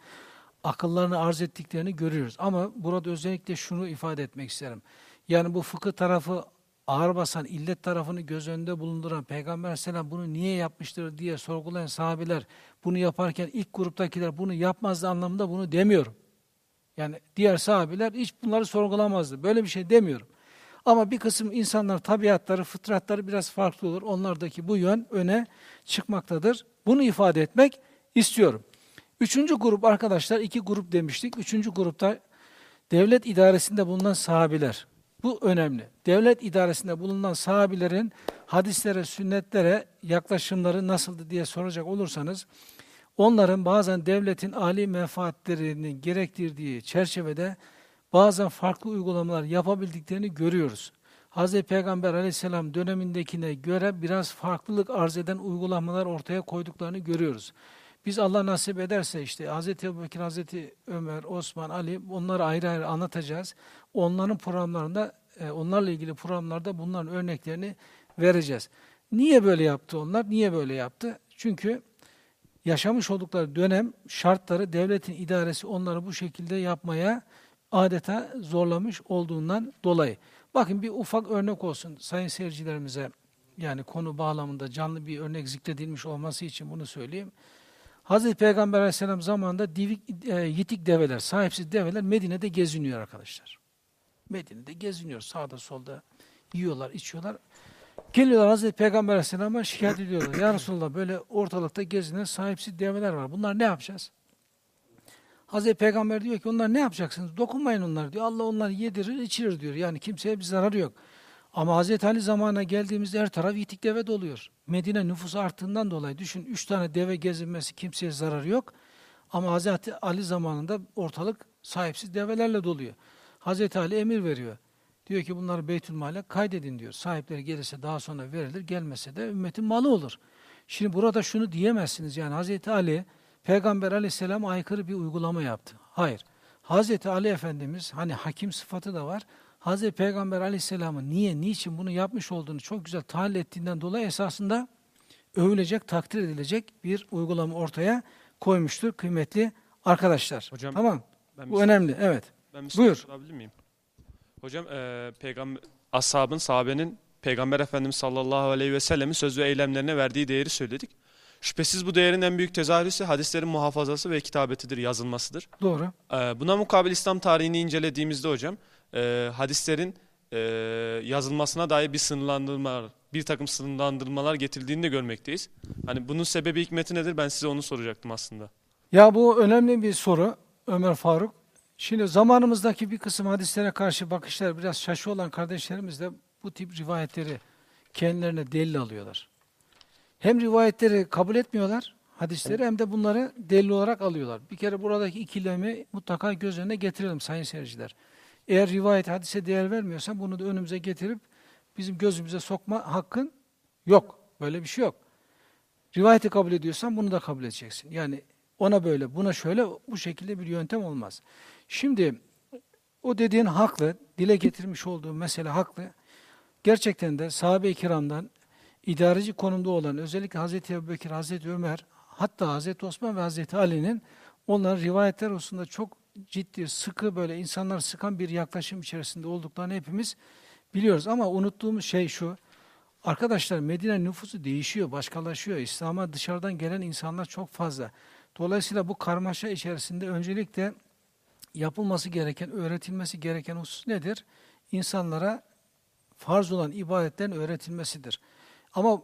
akıllarını arz ettiklerini görüyoruz. Ama burada özellikle şunu ifade etmek isterim. Yani bu fıkıh tarafı ağır basan, illet tarafını göz önünde bulunduran Peygamber Aleyhisselam bunu niye yapmıştır diye sorgulayan sahabiler bunu yaparken ilk gruptakiler bunu yapmazdı anlamında bunu demiyorum. Yani diğer sahabiler hiç bunları sorgulamazdı. Böyle bir şey demiyorum. Ama bir kısım insanlar tabiatları, fıtratları biraz farklı olur. Onlardaki bu yön öne çıkmaktadır. Bunu ifade etmek istiyorum. Üçüncü grup arkadaşlar, iki grup demiştik. Üçüncü grupta devlet idaresinde bulunan sahabiler. Bu önemli. Devlet idaresinde bulunan sahabilerin hadislere, sünnetlere yaklaşımları nasıldı diye soracak olursanız, onların bazen devletin âli menfaatlerini gerektirdiği çerçevede bazen farklı uygulamalar yapabildiklerini görüyoruz. Hz. Peygamber aleyhisselam dönemindekine göre biraz farklılık arz eden uygulamalar ortaya koyduklarını görüyoruz. Biz Allah nasip ederse işte Hz. Ebubekir, Hz. Ömer, Osman, Ali onları ayrı ayrı anlatacağız. Onların programlarında, e, onlarla ilgili programlarda bunların örneklerini vereceğiz. Niye böyle yaptı onlar? Niye böyle yaptı? Çünkü yaşamış oldukları dönem şartları devletin idaresi onları bu şekilde yapmaya adeta zorlamış olduğundan dolayı. Bakın bir ufak örnek olsun sayın seyircilerimize yani konu bağlamında canlı bir örnek zikredilmiş olması için bunu söyleyeyim. Hazreti Peygamber Aleyhisselam zamanında divik, e, yitik develer, sahipsiz develer Medine'de geziniyor arkadaşlar. Medine'de geziniyor sağda solda yiyorlar, içiyorlar. Geliyorlar Hazreti Peygamber Aleyhisselam'a şikayet ediyorlar. Ya Resulallah böyle ortalıkta gezinen sahipsiz develer var. Bunlar ne yapacağız? Hazreti Peygamber diyor ki onlar ne yapacaksınız? Dokunmayın onlar diyor. Allah onları yedirir, içirir diyor. Yani kimseye bir zararı yok. Ama Hazreti Ali zamanına geldiğimizde her taraf itik deve doluyor. Medine nüfusu arttığından dolayı düşün üç tane deve gezinmesi kimseye zararı yok. Ama Hazreti Ali zamanında ortalık sahipsiz develerle doluyor. Hazreti Ali emir veriyor. Diyor ki bunları Beytülmal'e kaydedin diyor. Sahipleri gelirse daha sonra verilir, gelmese de ümmetin malı olur. Şimdi burada şunu diyemezsiniz yani Hazreti Ali Peygamber aleyhisselam aykırı bir uygulama yaptı. Hayır. Hazreti Ali Efendimiz hani hakim sıfatı da var. Hazreti Peygamber aleyhisselamın niye, niçin bunu yapmış olduğunu çok güzel tahlil ettiğinden dolayı esasında övülecek, takdir edilecek bir uygulama ortaya koymuştur kıymetli arkadaşlar. Hocam, tamam. Ben Bu bir, önemli. Evet. ben bir soru Buyur. sorabilir miyim? Hocam e, peygamber ashabın, sahabenin Peygamber Efendimiz sallallahu aleyhi ve sellemin söz ve eylemlerine verdiği değeri söyledik. Şüphesiz bu değerin en büyük tezahürüsü hadislerin muhafazası ve kitabetidir, yazılmasıdır. Doğru. E, buna mukabil İslam tarihini incelediğimizde hocam e, hadislerin e, yazılmasına dair bir sınırlandırma, bir takım sınırlandırmalar getirildiğini de görmekteyiz. Hani bunun sebebi hikmeti nedir? Ben size onu soracaktım aslında. Ya bu önemli bir soru Ömer Faruk. Şimdi zamanımızdaki bir kısım hadislere karşı bakışlar biraz şaşı olan kardeşlerimiz de bu tip rivayetleri kendilerine delil alıyorlar. Hem rivayetleri kabul etmiyorlar, hadisleri hem de bunları delil olarak alıyorlar. Bir kere buradaki ikilemi mutlaka göz önüne getirelim sayın seyirciler. Eğer rivayet hadise değer vermiyorsan bunu da önümüze getirip bizim gözümüze sokma hakkın yok. Böyle bir şey yok. Rivayeti kabul ediyorsan bunu da kabul edeceksin. Yani ona böyle, buna şöyle, bu şekilde bir yöntem olmaz. Şimdi o dediğin haklı, dile getirmiş olduğu mesele haklı. Gerçekten de sahabe-i kiramdan idareci konumda olan özellikle Hazreti Ebubekir, Hazreti Ömer, hatta Hazreti Osman ve Hazreti Ali'nin onların rivayetler hususunda çok ciddi, sıkı böyle insanlar sıkan bir yaklaşım içerisinde olduklarını hepimiz biliyoruz. Ama unuttuğumuz şey şu, arkadaşlar Medine nüfusu değişiyor, başkalaşıyor. İslam'a dışarıdan gelen insanlar çok fazla. Dolayısıyla bu karmaşa içerisinde öncelikle yapılması gereken, öğretilmesi gereken husus nedir? İnsanlara farz olan ibadetlerin öğretilmesidir. Ama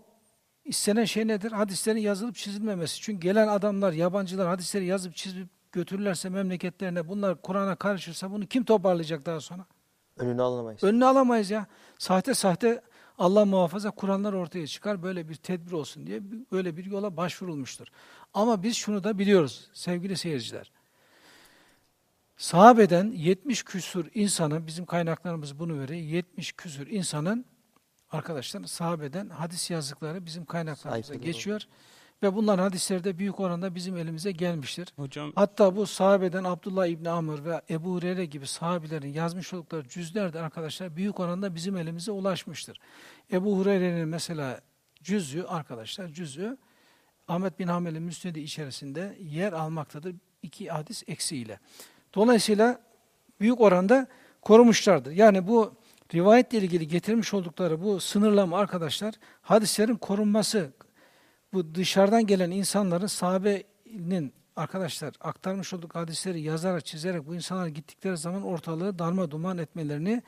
istenen şey nedir? Hadislerin yazılıp çizilmemesi. Çünkü gelen adamlar, yabancılar hadisleri yazıp çizip götürürlerse memleketlerine, bunlar Kur'an'a karışırsa bunu kim toparlayacak daha sonra? Önünü alamayız. Önünü alamayız ya. Sahte sahte Allah muhafaza Kur'anlar ortaya çıkar. Böyle bir tedbir olsun diye böyle bir yola başvurulmuştur. Ama biz şunu da biliyoruz sevgili seyirciler. Sahabeden 70 küsur insanın, bizim kaynaklarımız bunu veriyor, 70 küsur insanın arkadaşlar sahabeden hadis yazdıkları bizim kaynaklarımıza geçiyor. Ve bunların hadisleri de büyük oranda bizim elimize gelmiştir. Hocam Hatta bu sahabeden Abdullah İbni Amr ve Ebu Hureyre gibi sahabilerin yazmış oldukları cüzler de arkadaşlar büyük oranda bizim elimize ulaşmıştır. Ebu Hureyre'nin mesela cüzü arkadaşlar cüzü Ahmet bin Hanbel'in müsnedi içerisinde yer almaktadır iki hadis eksiğiyle. Dolayısıyla büyük oranda korumuşlardır. Yani bu rivayetle ilgili getirmiş oldukları bu sınırlama arkadaşlar hadislerin korunması, bu dışarıdan gelen insanların sahabenin arkadaşlar aktarmış olduk hadisleri yazarak çizerek bu insanlar gittikleri zaman ortalığı darma duman etmelerini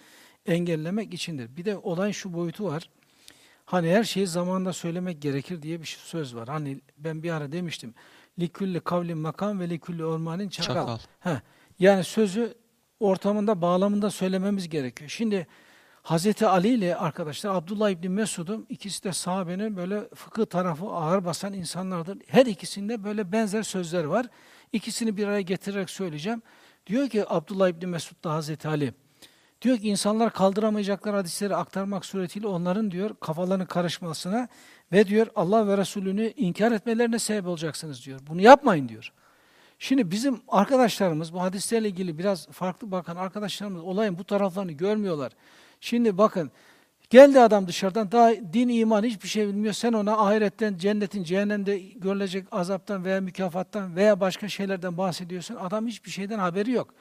engellemek içindir. Bir de olay şu boyutu var. Hani her şeyi zamanında söylemek gerekir diye bir söz var. Hani ben bir ara demiştim. Likülli kavlin makam ve likülli ormanin çakal. Çakal. Heh. Yani sözü ortamında, bağlamında söylememiz gerekiyor. Şimdi Hazreti Ali ile arkadaşlar Abdullah İbni Mesud'un ikisi de sahabenin böyle fıkıh tarafı ağır basan insanlardır. Her ikisinde böyle benzer sözler var. İkisini bir araya getirerek söyleyeceğim. Diyor ki Abdullah İbni Mesud da Hazreti Ali. Diyor ki insanlar kaldıramayacaklar hadisleri aktarmak suretiyle onların diyor kafalarının karışmasına ve diyor Allah ve Resulünü inkar etmelerine sebep olacaksınız diyor. Bunu yapmayın diyor. Şimdi bizim arkadaşlarımız bu hadislerle ilgili biraz farklı bakan arkadaşlarımız olayın bu taraflarını görmüyorlar. Şimdi bakın geldi adam dışarıdan daha din iman hiçbir şey bilmiyor. Sen ona ahiretten, cennetin, cehennemde görülecek azaptan veya mükafattan veya başka şeylerden bahsediyorsun. Adam hiçbir şeyden haberi yok.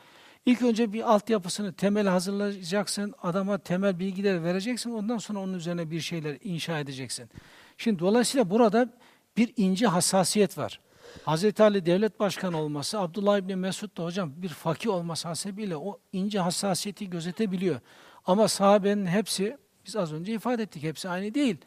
İlk önce bir altyapısını, temel hazırlayacaksın, adama temel bilgileri vereceksin, ondan sonra onun üzerine bir şeyler inşa edeceksin. Şimdi dolayısıyla burada bir ince hassasiyet var. Hazreti Ali devlet başkanı olması, Abdullah İbni Mesud da hocam bir fakir olması hasebiyle o ince hassasiyeti gözetebiliyor. Ama sahabenin hepsi, biz az önce ifade ettik, hepsi aynı değil.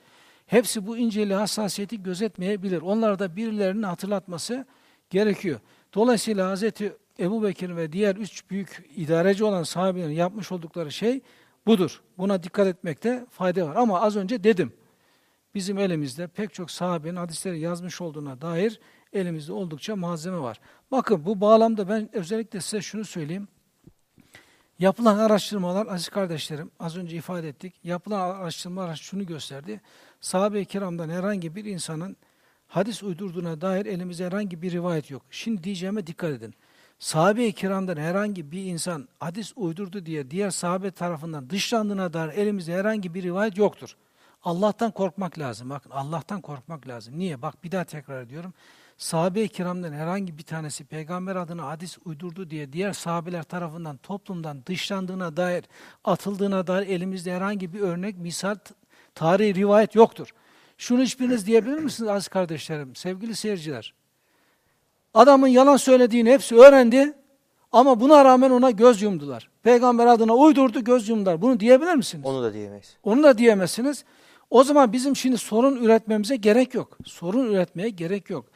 Hepsi bu inceliği, hassasiyeti gözetmeyebilir. Onlara da birilerinin hatırlatması gerekiyor. Dolayısıyla Hazreti Ebu Bekir ve diğer üç büyük idareci olan sahabelerin yapmış oldukları şey, budur. Buna dikkat etmekte fayda var. Ama az önce dedim. Bizim elimizde pek çok sahabenin hadisleri yazmış olduğuna dair elimizde oldukça malzeme var. Bakın bu bağlamda ben özellikle size şunu söyleyeyim. Yapılan araştırmalar aziz kardeşlerim az önce ifade ettik. Yapılan araştırmalar şunu gösterdi. Sahabe-i kiramdan herhangi bir insanın hadis uydurduğuna dair elimizde herhangi bir rivayet yok. Şimdi diyeceğime dikkat edin. Sahabe-i kiramdan herhangi bir insan hadis uydurdu diye diğer sahabe tarafından dışlandığına dair elimizde herhangi bir rivayet yoktur. Allah'tan korkmak lazım. Bakın Allah'tan korkmak lazım. Niye? Bak bir daha tekrar ediyorum. Sahabe-i kiramdan herhangi bir tanesi peygamber adına hadis uydurdu diye diğer sahabeler tarafından toplumdan dışlandığına dair, atıldığına dair elimizde herhangi bir örnek, misal, tarihi rivayet yoktur. Şunu hiçbiriniz diyebilir misiniz aziz kardeşlerim, sevgili seyirciler? Adamın yalan söylediğini hepsi öğrendi ama buna rağmen ona göz yumdular. Peygamber adına uydurdu, göz yumdular. Bunu diyebilir misiniz? Onu da diyemeyiz. Onu da diyemezsiniz. O zaman bizim şimdi sorun üretmemize gerek yok. Sorun üretmeye gerek yok.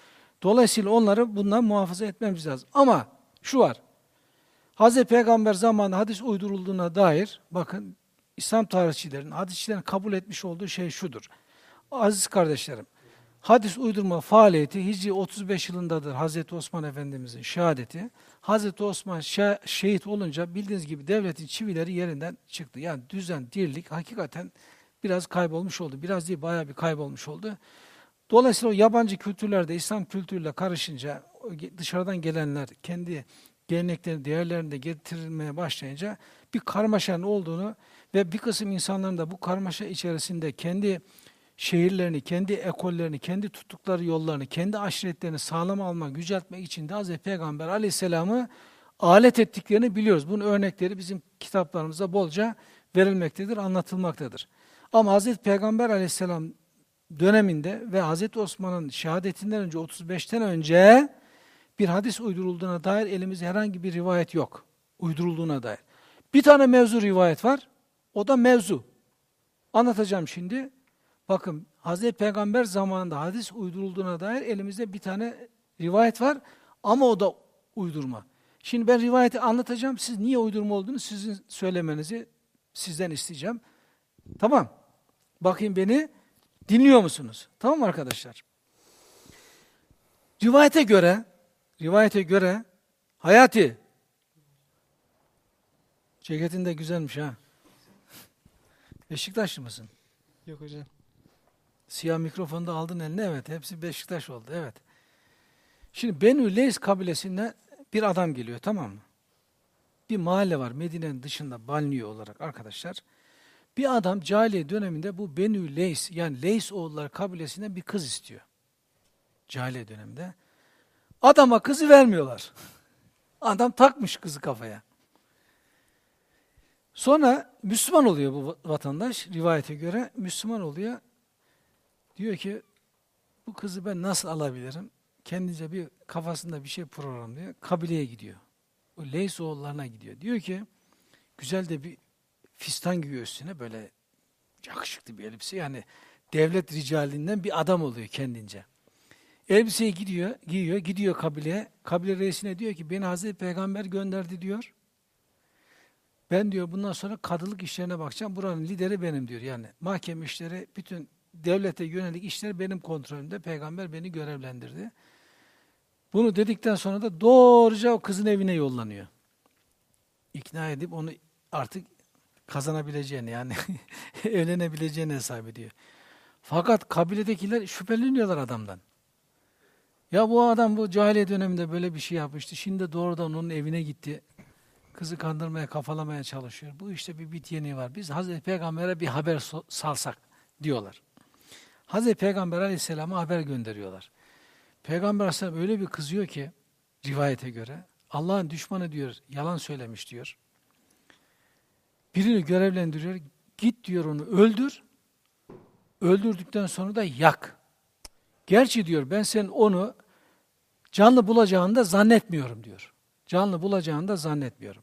Dolayısıyla onları bundan muhafaza etmemiz lazım. Ama şu var. Hz. Peygamber zamanında hadis uydurulduğuna dair, bakın İslam tarihçilerin, hadisçilerin kabul etmiş olduğu şey şudur. Aziz kardeşlerim, hadis uydurma faaliyeti Hicri 35 yılındadır Hz. Osman Efendimizin şehadeti. Hz. Osman şe şehit olunca bildiğiniz gibi devletin çivileri yerinden çıktı. Yani düzen, dirlik hakikaten biraz kaybolmuş oldu. Biraz değil bayağı bir kaybolmuş oldu. Dolayısıyla o yabancı kültürlerde İslam kültürüyle karışınca dışarıdan gelenler kendi geleneklerini, değerlerini de getirilmeye başlayınca bir karmaşanın olduğunu ve bir kısım insanların da bu karmaşa içerisinde kendi şehirlerini, kendi ekollerini, kendi tuttukları yollarını, kendi aşiretlerini sağlam almak, yüceltmek için de Hz. Peygamber aleyhisselamı alet ettiklerini biliyoruz. Bunun örnekleri bizim kitaplarımızda bolca verilmektedir, anlatılmaktadır. Ama Hz. Peygamber aleyhisselam döneminde ve Hz. Osman'ın şehadetinden önce 35'ten önce bir hadis uydurulduğuna dair elimizde herhangi bir rivayet yok. Uydurulduğuna dair. Bir tane mevzu rivayet var. O da mevzu. Anlatacağım şimdi. Bakın Hz. Peygamber zamanında hadis uydurulduğuna dair elimizde bir tane rivayet var ama o da uydurma. Şimdi ben rivayeti anlatacağım. Siz niye uydurma olduğunu sizin söylemenizi sizden isteyeceğim. Tamam. Bakayım beni dinliyor musunuz? Tamam mı arkadaşlar? Rivayete göre rivayete göre Hayati ceketin de güzelmiş ha. Beşiktaşlı mısın? Yok hocam. Siyah mikrofonu da aldın eline evet. Hepsi Beşiktaş oldu evet. Şimdi Benü Leys kabilesinden bir adam geliyor tamam mı? Bir mahalle var Medine'nin dışında Balniyo olarak arkadaşlar. Bir adam cahiliye döneminde bu Benü Leys yani Leys oğulları kabilesinden bir kız istiyor. Cahiliye döneminde. Adama kızı vermiyorlar. Adam takmış kızı kafaya. Sonra Müslüman oluyor bu vatandaş rivayete göre. Müslüman oluyor. Diyor ki bu kızı ben nasıl alabilirim? Kendince bir kafasında bir şey programlıyor. Kabileye gidiyor. O Leys oğullarına gidiyor. Diyor ki güzel de bir fistan giyiyor üstüne böyle yakışıklı bir elbise. Yani devlet ricalinden bir adam oluyor kendince. Elbiseyi gidiyor, giyiyor, gidiyor kabileye. Kabile reisine diyor ki beni Hazreti Peygamber gönderdi diyor. Ben diyor bundan sonra kadılık işlerine bakacağım. Buranın lideri benim diyor. Yani mahkeme işleri, bütün devlete yönelik işler benim kontrolümde. Peygamber beni görevlendirdi. Bunu dedikten sonra da doğruca o kızın evine yollanıyor. İkna edip onu artık kazanabileceğini yani evlenebileceğini hesap ediyor. Fakat kabiledekiler şüpheleniyorlar adamdan. Ya bu adam bu cahiliye döneminde böyle bir şey yapmıştı. Şimdi doğrudan onun evine gitti. Kızı kandırmaya, kafalamaya çalışıyor. Bu işte bir bit yeni var. Biz Hazreti Peygamber'e bir haber salsak diyorlar. Hazreti Peygamber Aleyhisselam'a haber gönderiyorlar. Peygamber Aleyhisselam öyle bir kızıyor ki rivayete göre Allah'ın düşmanı diyor, yalan söylemiş diyor. Birini görevlendiriyor. Git diyor onu öldür. Öldürdükten sonra da yak. Gerçi diyor ben sen onu canlı bulacağını da zannetmiyorum diyor. Canlı bulacağını da zannetmiyorum.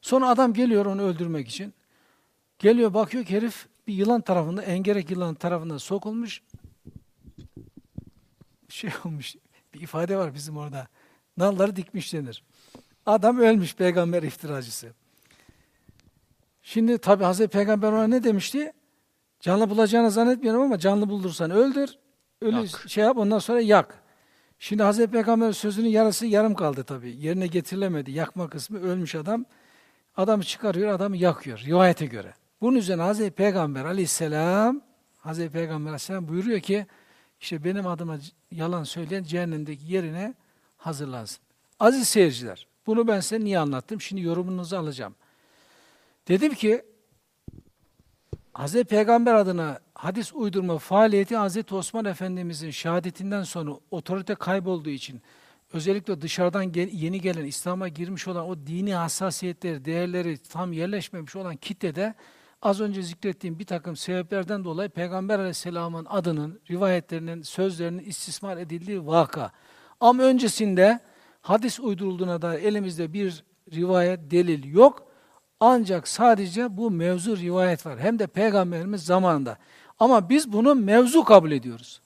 Sonra adam geliyor onu öldürmek için. Geliyor bakıyor ki herif bir yılan tarafında, engerek yılan tarafından sokulmuş. Şey olmuş, bir ifade var bizim orada. Nalları dikmiş denir. Adam ölmüş peygamber iftiracısı. Şimdi tabi Hazreti Peygamber ona ne demişti? Canlı bulacağını zannetmiyorum ama canlı buldursan öldür, ölü Yak. şey yap ondan sonra yak. Şimdi Hazreti Peygamber sözünün yarısı yarım kaldı tabi. Yerine getirilemedi. Yakma kısmı ölmüş adam. Adamı çıkarıyor, adamı yakıyor rivayete göre. Bunun üzerine Hazreti Peygamber aleyhisselam Hazreti Peygamber aleyhisselam buyuruyor ki işte benim adıma yalan söyleyen cehennemdeki yerine hazırlansın. Aziz seyirciler, bunu ben size niye anlattım? Şimdi yorumunuzu alacağım. Dedim ki Hazreti Peygamber adına hadis uydurma faaliyeti Hazreti Osman Efendimizin şehadetinden sonra otorite kaybolduğu için özellikle dışarıdan gel- yeni gelen İslam'a girmiş olan o dini hassasiyetleri, değerleri tam yerleşmemiş olan kitlede az önce zikrettiğim bir takım sebeplerden dolayı Peygamber Aleyhisselam'ın adının, rivayetlerinin, sözlerinin istismar edildiği vaka. Ama öncesinde hadis uydurulduğuna dair elimizde bir rivayet, delil yok. Ancak sadece bu mevzu rivayet var. Hem de Peygamberimiz zamanında. Ama biz bunu mevzu kabul ediyoruz.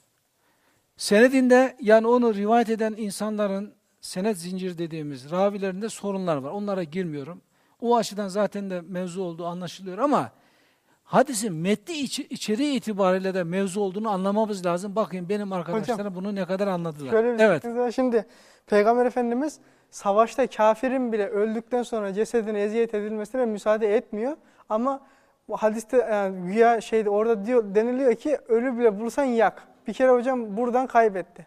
Senedinde yani onu rivayet eden insanların senet zincir dediğimiz ravilerinde sorunlar var. Onlara girmiyorum. O açıdan zaten de mevzu olduğu anlaşılıyor ama hadisin metni içi, içeriği itibariyle de mevzu olduğunu anlamamız lazım. Bakın benim arkadaşlarım bunu ne kadar anladılar. Şöyle bir evet. Şimdi Peygamber Efendimiz savaşta kafirin bile öldükten sonra cesedine eziyet edilmesine müsaade etmiyor. Ama hadiste yani güya şeyde orada diyor deniliyor ki ölü bile bulsan yak. Bir kere hocam buradan kaybetti.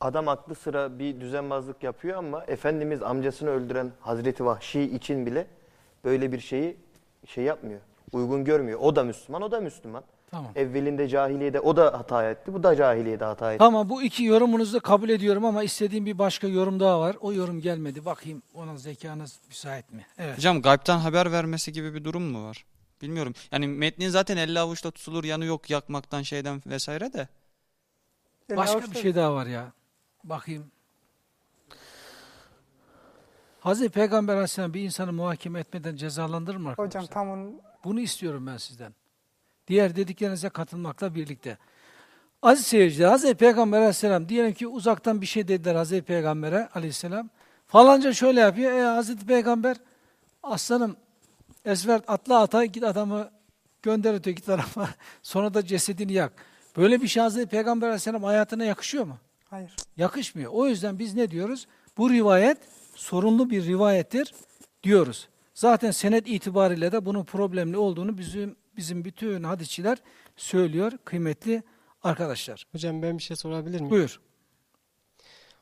Adam aklı sıra bir düzenbazlık yapıyor ama Efendimiz amcasını öldüren Hazreti Vahşi için bile böyle bir şeyi şey yapmıyor. Uygun görmüyor. O da Müslüman, o da Müslüman. Tamam. Evvelinde cahiliyede o da hata etti, bu da cahiliyede hata etti. Tamam bu iki yorumunuzu da kabul ediyorum ama istediğim bir başka yorum daha var. O yorum gelmedi. Bakayım ona zekanız müsait mi? Evet. Hocam gaybtan haber vermesi gibi bir durum mu var? Bilmiyorum. Yani metnin zaten elle avuçta tutulur yanı yok yakmaktan şeyden vesaire de. Yani Başka avuçta- bir şey daha var ya. Bakayım. Hazreti Peygamber Aleyhisselam bir insanı muhakeme etmeden cezalandırır mı arkadaşlar? Hocam tam onun Bunu istiyorum ben sizden. Diğer dediklerinize katılmakla birlikte. Aziz seyirciler, Hazreti Peygamber Aleyhisselam diyelim ki uzaktan bir şey dediler Hazreti Peygamber'e Aleyhisselam. Falanca şöyle yapıyor. E Hazreti Peygamber aslanım esvert atla ata git adamı gönder öteki tarafa sonra da cesedini yak. Böyle bir şey Hazreti Peygamber Aleyhisselam hayatına yakışıyor mu? hayır. yakışmıyor. O yüzden biz ne diyoruz? Bu rivayet sorunlu bir rivayettir diyoruz. Zaten senet itibariyle de bunun problemli olduğunu bizim bizim bütün hadisçiler söylüyor kıymetli arkadaşlar. Hocam ben bir şey sorabilir miyim? Buyur.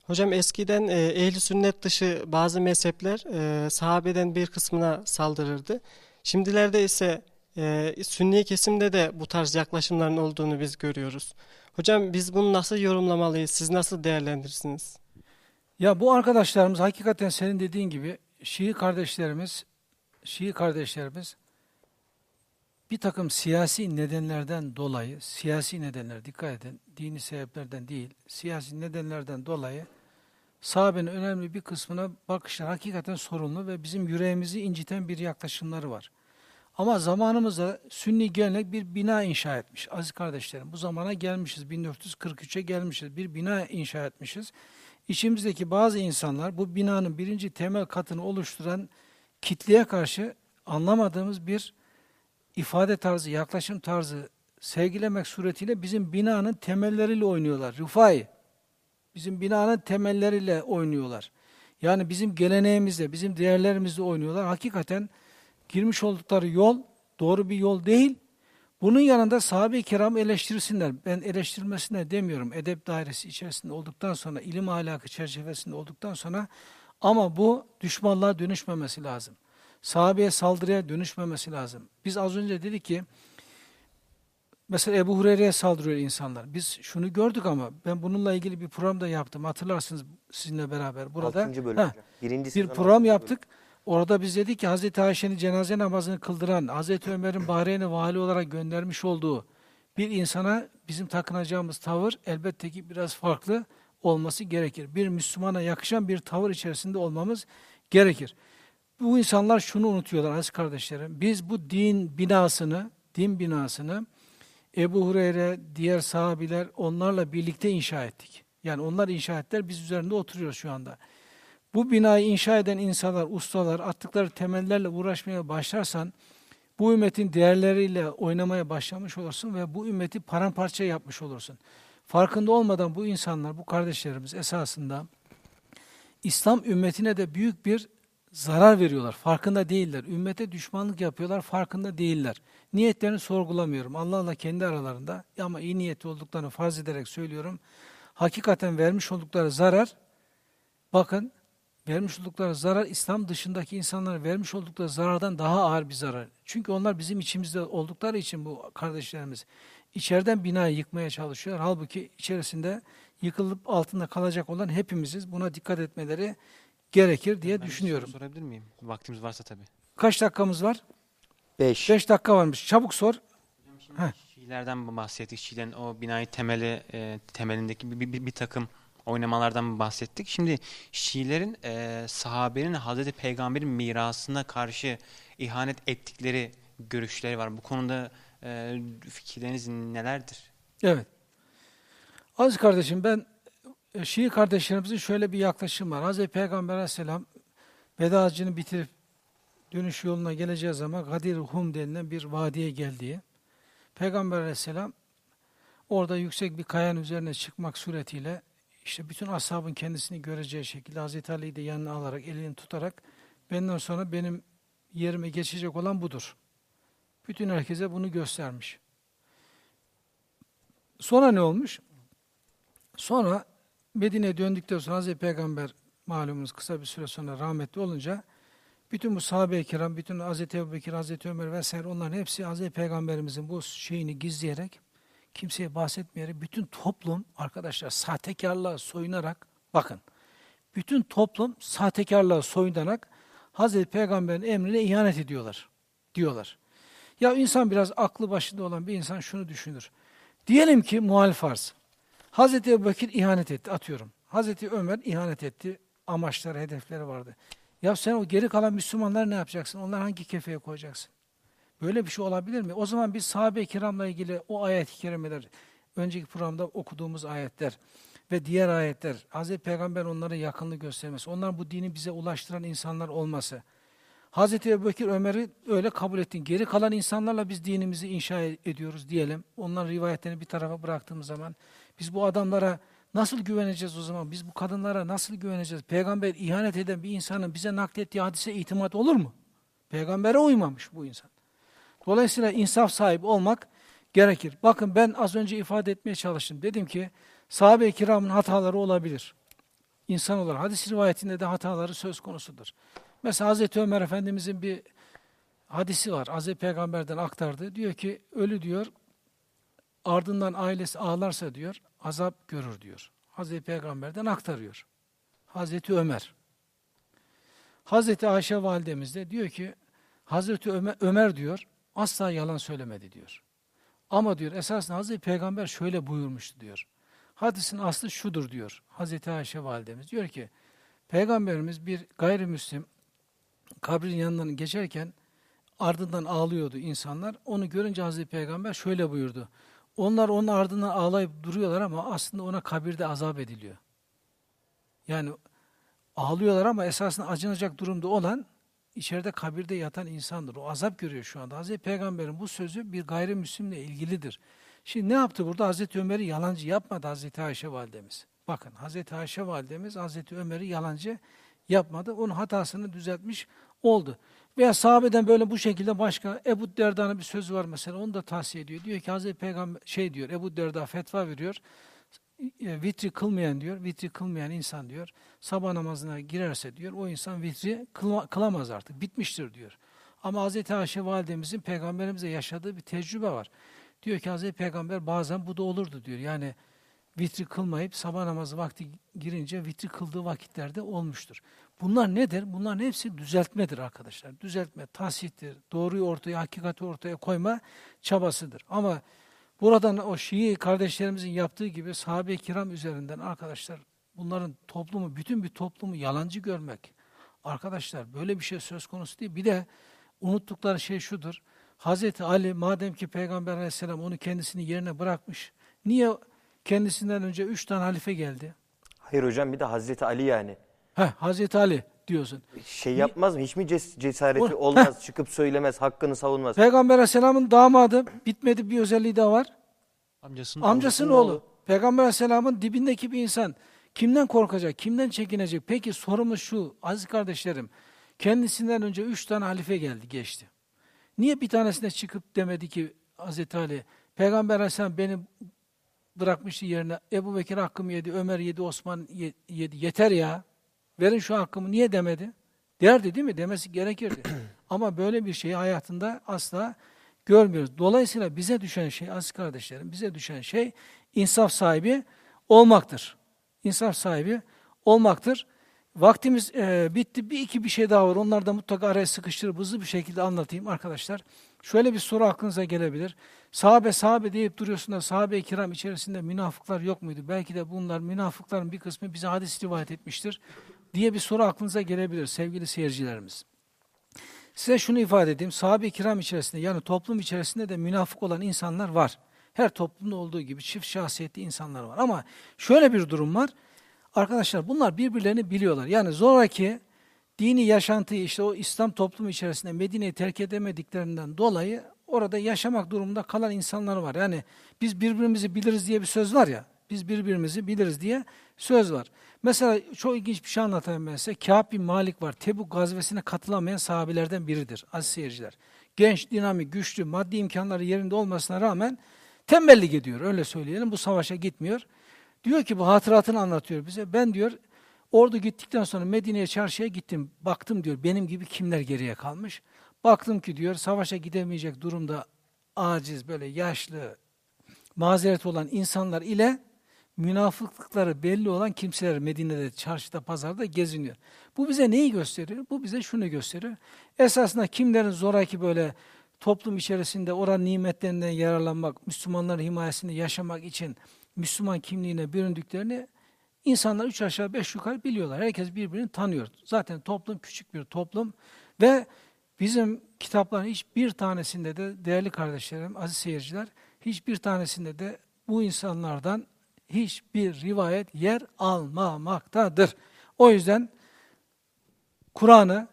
Hocam eskiden e, ehli sünnet dışı bazı mezhepler e, sahabeden bir kısmına saldırırdı. Şimdilerde ise e, sünni kesimde de bu tarz yaklaşımların olduğunu biz görüyoruz. Hocam biz bunu nasıl yorumlamalıyız? Siz nasıl değerlendirirsiniz? Ya bu arkadaşlarımız hakikaten senin dediğin gibi Şii kardeşlerimiz Şii kardeşlerimiz bir takım siyasi nedenlerden dolayı, siyasi nedenler dikkat edin, dini sebeplerden değil, siyasi nedenlerden dolayı sahabenin önemli bir kısmına bakışlar hakikaten sorunlu ve bizim yüreğimizi inciten bir yaklaşımları var. Ama zamanımızda Sünni gelenek bir bina inşa etmiş. Aziz kardeşlerim bu zamana gelmişiz. 1443'e gelmişiz. Bir bina inşa etmişiz. İçimizdeki bazı insanlar bu binanın birinci temel katını oluşturan kitleye karşı anlamadığımız bir ifade tarzı, yaklaşım tarzı sergilemek suretiyle bizim binanın temelleriyle oynuyorlar. Rıfai. Bizim binanın temelleriyle oynuyorlar. Yani bizim geleneğimizle, bizim değerlerimizle oynuyorlar. Hakikaten girmiş oldukları yol doğru bir yol değil. Bunun yanında sahabe-i kiram eleştirsinler. Ben eleştirilmesine demiyorum. Edep dairesi içerisinde olduktan sonra, ilim ahlakı çerçevesinde olduktan sonra ama bu düşmanlığa dönüşmemesi lazım. Sahabeye saldırıya dönüşmemesi lazım. Biz az önce dedik ki mesela Ebu Hureyre'ye saldırıyor insanlar. Biz şunu gördük ama ben bununla ilgili bir program da yaptım. Hatırlarsınız sizinle beraber burada. Altıncı bölüm Heh, hocam. Birinci bir program yaptık. Orada biz dedik ki Hazreti Ayşe'nin cenaze namazını kıldıran, Hazreti Ömer'in Bahreyn'e vali olarak göndermiş olduğu bir insana bizim takınacağımız tavır elbette ki biraz farklı olması gerekir. Bir Müslümana yakışan bir tavır içerisinde olmamız gerekir. Bu insanlar şunu unutuyorlar aziz kardeşlerim. Biz bu din binasını, din binasını Ebu Hureyre, diğer sahabiler onlarla birlikte inşa ettik. Yani onlar inşa ettiler, biz üzerinde oturuyoruz şu anda. Bu binayı inşa eden insanlar, ustalar attıkları temellerle uğraşmaya başlarsan bu ümmetin değerleriyle oynamaya başlamış olursun ve bu ümmeti paramparça yapmış olursun. Farkında olmadan bu insanlar, bu kardeşlerimiz esasında İslam ümmetine de büyük bir zarar veriyorlar. Farkında değiller. Ümmete düşmanlık yapıyorlar, farkında değiller. Niyetlerini sorgulamıyorum. Allah'la kendi aralarında ama iyi niyetli olduklarını farz ederek söylüyorum. Hakikaten vermiş oldukları zarar, bakın vermiş oldukları zarar İslam dışındaki insanlara vermiş oldukları zarardan daha ağır bir zarar. Çünkü onlar bizim içimizde oldukları için bu kardeşlerimiz içeriden binayı yıkmaya çalışıyor. Halbuki içerisinde yıkılıp altında kalacak olan hepimiziz. Buna dikkat etmeleri gerekir diye Ben bir düşünüyorum. sorabilir miyim? Vaktimiz varsa tabii. Kaç dakikamız var? 5. 5 dakika varmış. Çabuk sor. Heh. Şiilerden bahsettik. Şiilerin o binayı temeli e, temelindeki bir, bir, bir takım oynamalardan bahsettik. Şimdi Şiilerin e, sahabenin Hazreti Peygamber'in mirasına karşı ihanet ettikleri görüşleri var. Bu konuda e, fikirleriniz nelerdir? Evet. Aziz kardeşim ben Şii kardeşlerimizin şöyle bir yaklaşım var. Hazreti Peygamber aleyhisselam veda hacını bitirip dönüş yoluna geleceği zaman Gadir Hum denilen bir vadiye geldiği. Peygamber aleyhisselam orada yüksek bir kayanın üzerine çıkmak suretiyle işte bütün ashabın kendisini göreceği şekilde Hazreti Ali'yi de yanına alarak, elini tutarak benden sonra benim yerime geçecek olan budur. Bütün herkese bunu göstermiş. Sonra ne olmuş? Sonra Medine'ye döndükten sonra Hazreti Peygamber malumunuz kısa bir süre sonra rahmetli olunca bütün bu sahabe-i kiram, bütün Hazreti Ebubekir, Hazreti Ömer vesaire onların hepsi Hazreti Peygamberimizin bu şeyini gizleyerek, kimseye bahsetmeyerek bütün toplum arkadaşlar sahtekarlığa soyunarak bakın bütün toplum sahtekarlığa soyunarak Hazreti Peygamber'in emrine ihanet ediyorlar diyorlar. Ya insan biraz aklı başında olan bir insan şunu düşünür. Diyelim ki muhalif arz. Hazreti Ebubekir ihanet etti atıyorum. Hazreti Ömer ihanet etti. Amaçları, hedefleri vardı. Ya sen o geri kalan Müslümanlar ne yapacaksın? Onlar hangi kefeye koyacaksın? Böyle bir şey olabilir mi? O zaman biz sahabe-i kiramla ilgili o ayet-i kerimeler, önceki programda okuduğumuz ayetler ve diğer ayetler, Hazreti Peygamber onlara yakınlığı göstermesi, onlar bu dini bize ulaştıran insanlar olması, Hazreti Ebubekir Ömer'i öyle kabul ettin. Geri kalan insanlarla biz dinimizi inşa ediyoruz diyelim. Onların rivayetlerini bir tarafa bıraktığımız zaman biz bu adamlara nasıl güveneceğiz o zaman? Biz bu kadınlara nasıl güveneceğiz? Peygamber ihanet eden bir insanın bize naklettiği hadise itimat olur mu? Peygambere uymamış bu insan. Dolayısıyla insaf sahibi olmak gerekir. Bakın ben az önce ifade etmeye çalıştım. Dedim ki sahabe-i kiramın hataları olabilir. İnsan olarak hadis rivayetinde de hataları söz konusudur. Mesela Hazreti Ömer Efendimizin bir hadisi var. Hazreti Peygamber'den aktardı. Diyor ki ölü diyor ardından ailesi ağlarsa diyor azap görür diyor. Hazreti Peygamber'den aktarıyor. Hazreti Ömer. Hazreti Ayşe validemiz de diyor ki Hazreti Ömer, Ömer diyor asla yalan söylemedi diyor. Ama diyor esasında Hazreti Peygamber şöyle buyurmuştu diyor. Hadisin aslı şudur diyor. Hazreti Ayşe validemiz diyor ki Peygamberimiz bir gayrimüslim kabrin yanından geçerken ardından ağlıyordu insanlar. Onu görünce Hazreti Peygamber şöyle buyurdu. Onlar onun ardından ağlayıp duruyorlar ama aslında ona kabirde azap ediliyor. Yani ağlıyorlar ama esasında acınacak durumda olan içeride kabirde yatan insandır. O azap görüyor şu anda. Hazreti Peygamber'in bu sözü bir gayrimüslimle ilgilidir. Şimdi ne yaptı burada? Hazreti Ömer'i yalancı yapmadı Hazreti Ayşe validemiz. Bakın Hazreti Ayşe validemiz Hazreti Ömer'i yalancı yapmadı. Onun hatasını düzeltmiş oldu. Veya sahabeden böyle bu şekilde başka Ebu Derda'nın bir sözü var mesela onu da tavsiye ediyor. Diyor ki Hazreti Peygamber şey diyor Ebu Derda fetva veriyor. E, vitri kılmayan diyor, vitri kılmayan insan diyor, sabah namazına girerse diyor, o insan vitri kılma, kılamaz artık, bitmiştir diyor. Ama Hazreti Ayşe validemizin peygamberimize yaşadığı bir tecrübe var. Diyor ki Hazreti Peygamber bazen bu da olurdu diyor. Yani vitri kılmayıp sabah namazı vakti girince vitri kıldığı vakitlerde olmuştur. Bunlar nedir? Bunların hepsi düzeltmedir arkadaşlar. Düzeltme, tahsihtir, doğruyu ortaya, hakikati ortaya koyma çabasıdır. Ama buradan o Şii kardeşlerimizin yaptığı gibi sahabe-i kiram üzerinden arkadaşlar bunların toplumu, bütün bir toplumu yalancı görmek. Arkadaşlar böyle bir şey söz konusu değil. Bir de unuttukları şey şudur. Hazreti Ali madem ki Peygamber aleyhisselam onu kendisini yerine bırakmış. Niye kendisinden önce üç tane halife geldi? Hayır hocam bir de Hazreti Ali yani. Heh, Hazreti Ali diyorsun. Şey yapmaz mı? Hiç mi ces- cesareti O- olmaz? Çıkıp söylemez, hakkını savunmaz. Peygamber Aleyhisselam'ın damadı bitmedi bir özelliği daha var. Amcasının, Amcasının oğlu. Peygamber Aleyhisselam'ın dibindeki bir insan. Kimden korkacak, kimden çekinecek? Peki sorumuz şu, aziz kardeşlerim. Kendisinden önce üç tane halife geldi, geçti. Niye bir tanesine çıkıp demedi ki Hazreti Ali, Peygamber Aleyhisselam beni bırakmıştı yerine, Ebu Bekir hakkımı yedi, Ömer yedi, Osman ye- yedi, yeter ya, verin şu hakkımı, niye demedi? Derdi değil mi? Demesi gerekirdi. Ama böyle bir şeyi hayatında asla görmüyoruz. Dolayısıyla bize düşen şey, aziz kardeşlerim, bize düşen şey insaf sahibi olmaktır. İnsaf sahibi olmaktır. Vaktimiz e, bitti. Bir iki bir şey daha var. Onları da mutlaka araya sıkıştırıp hızlı bir şekilde anlatayım arkadaşlar. Şöyle bir soru aklınıza gelebilir. Sahabe sahabe deyip duruyorsun da sahabe-i kiram içerisinde münafıklar yok muydu? Belki de bunlar münafıkların bir kısmı bize hadis rivayet etmiştir diye bir soru aklınıza gelebilir sevgili seyircilerimiz. Size şunu ifade edeyim. Sahabe-i kiram içerisinde yani toplum içerisinde de münafık olan insanlar var. Her toplumda olduğu gibi çift şahsiyetli insanlar var. Ama şöyle bir durum var. Arkadaşlar bunlar birbirlerini biliyorlar. Yani zoraki dini yaşantıyı işte o İslam toplumu içerisinde Medine'yi terk edemediklerinden dolayı orada yaşamak durumunda kalan insanlar var. Yani biz birbirimizi biliriz diye bir söz var ya. Biz birbirimizi biliriz diye söz var. Mesela çok ilginç bir şey anlatayım ben size. Kâb bin Malik var. Tebuk gazvesine katılamayan sahabelerden biridir aziz seyirciler. Genç, dinamik, güçlü, maddi imkanları yerinde olmasına rağmen tembellik ediyor öyle söyleyelim. Bu savaşa gitmiyor. Diyor ki bu hatıratını anlatıyor bize. Ben diyor ordu gittikten sonra Medine'ye çarşıya gittim. Baktım diyor benim gibi kimler geriye kalmış. Baktım ki diyor savaşa gidemeyecek durumda aciz böyle yaşlı mazeret olan insanlar ile münafıklıkları belli olan kimseler Medine'de, çarşıda, pazarda geziniyor. Bu bize neyi gösteriyor? Bu bize şunu gösteriyor. Esasında kimlerin zoraki böyle toplum içerisinde oran nimetlerinden yararlanmak, Müslümanların himayesinde yaşamak için Müslüman kimliğine büründüklerini insanlar üç aşağı beş yukarı biliyorlar. Herkes birbirini tanıyor. Zaten toplum küçük bir toplum ve bizim kitapların hiçbir tanesinde de değerli kardeşlerim, aziz seyirciler, hiçbir tanesinde de bu insanlardan hiçbir rivayet yer almamaktadır. O yüzden Kur'an'ı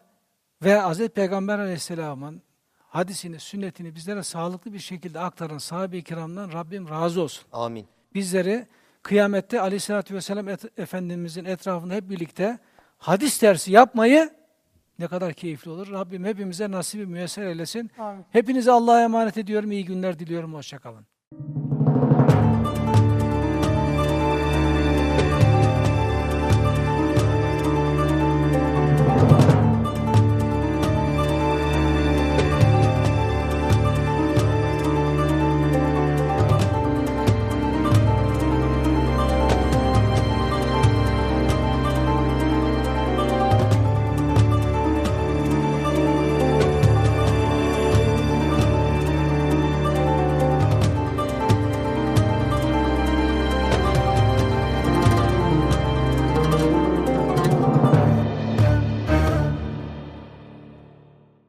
ve Hz. Peygamber aleyhisselamın hadisini, sünnetini bizlere sağlıklı bir şekilde aktaran sahabe-i kiramdan Rabbim razı olsun. Amin. Bizleri kıyamette aleyhissalatü vesselam et, Efendimizin etrafında hep birlikte hadis dersi yapmayı ne kadar keyifli olur. Rabbim hepimize nasibi müyesser eylesin. Amin. Hepinize Allah'a emanet ediyorum. İyi günler diliyorum. Hoşçakalın.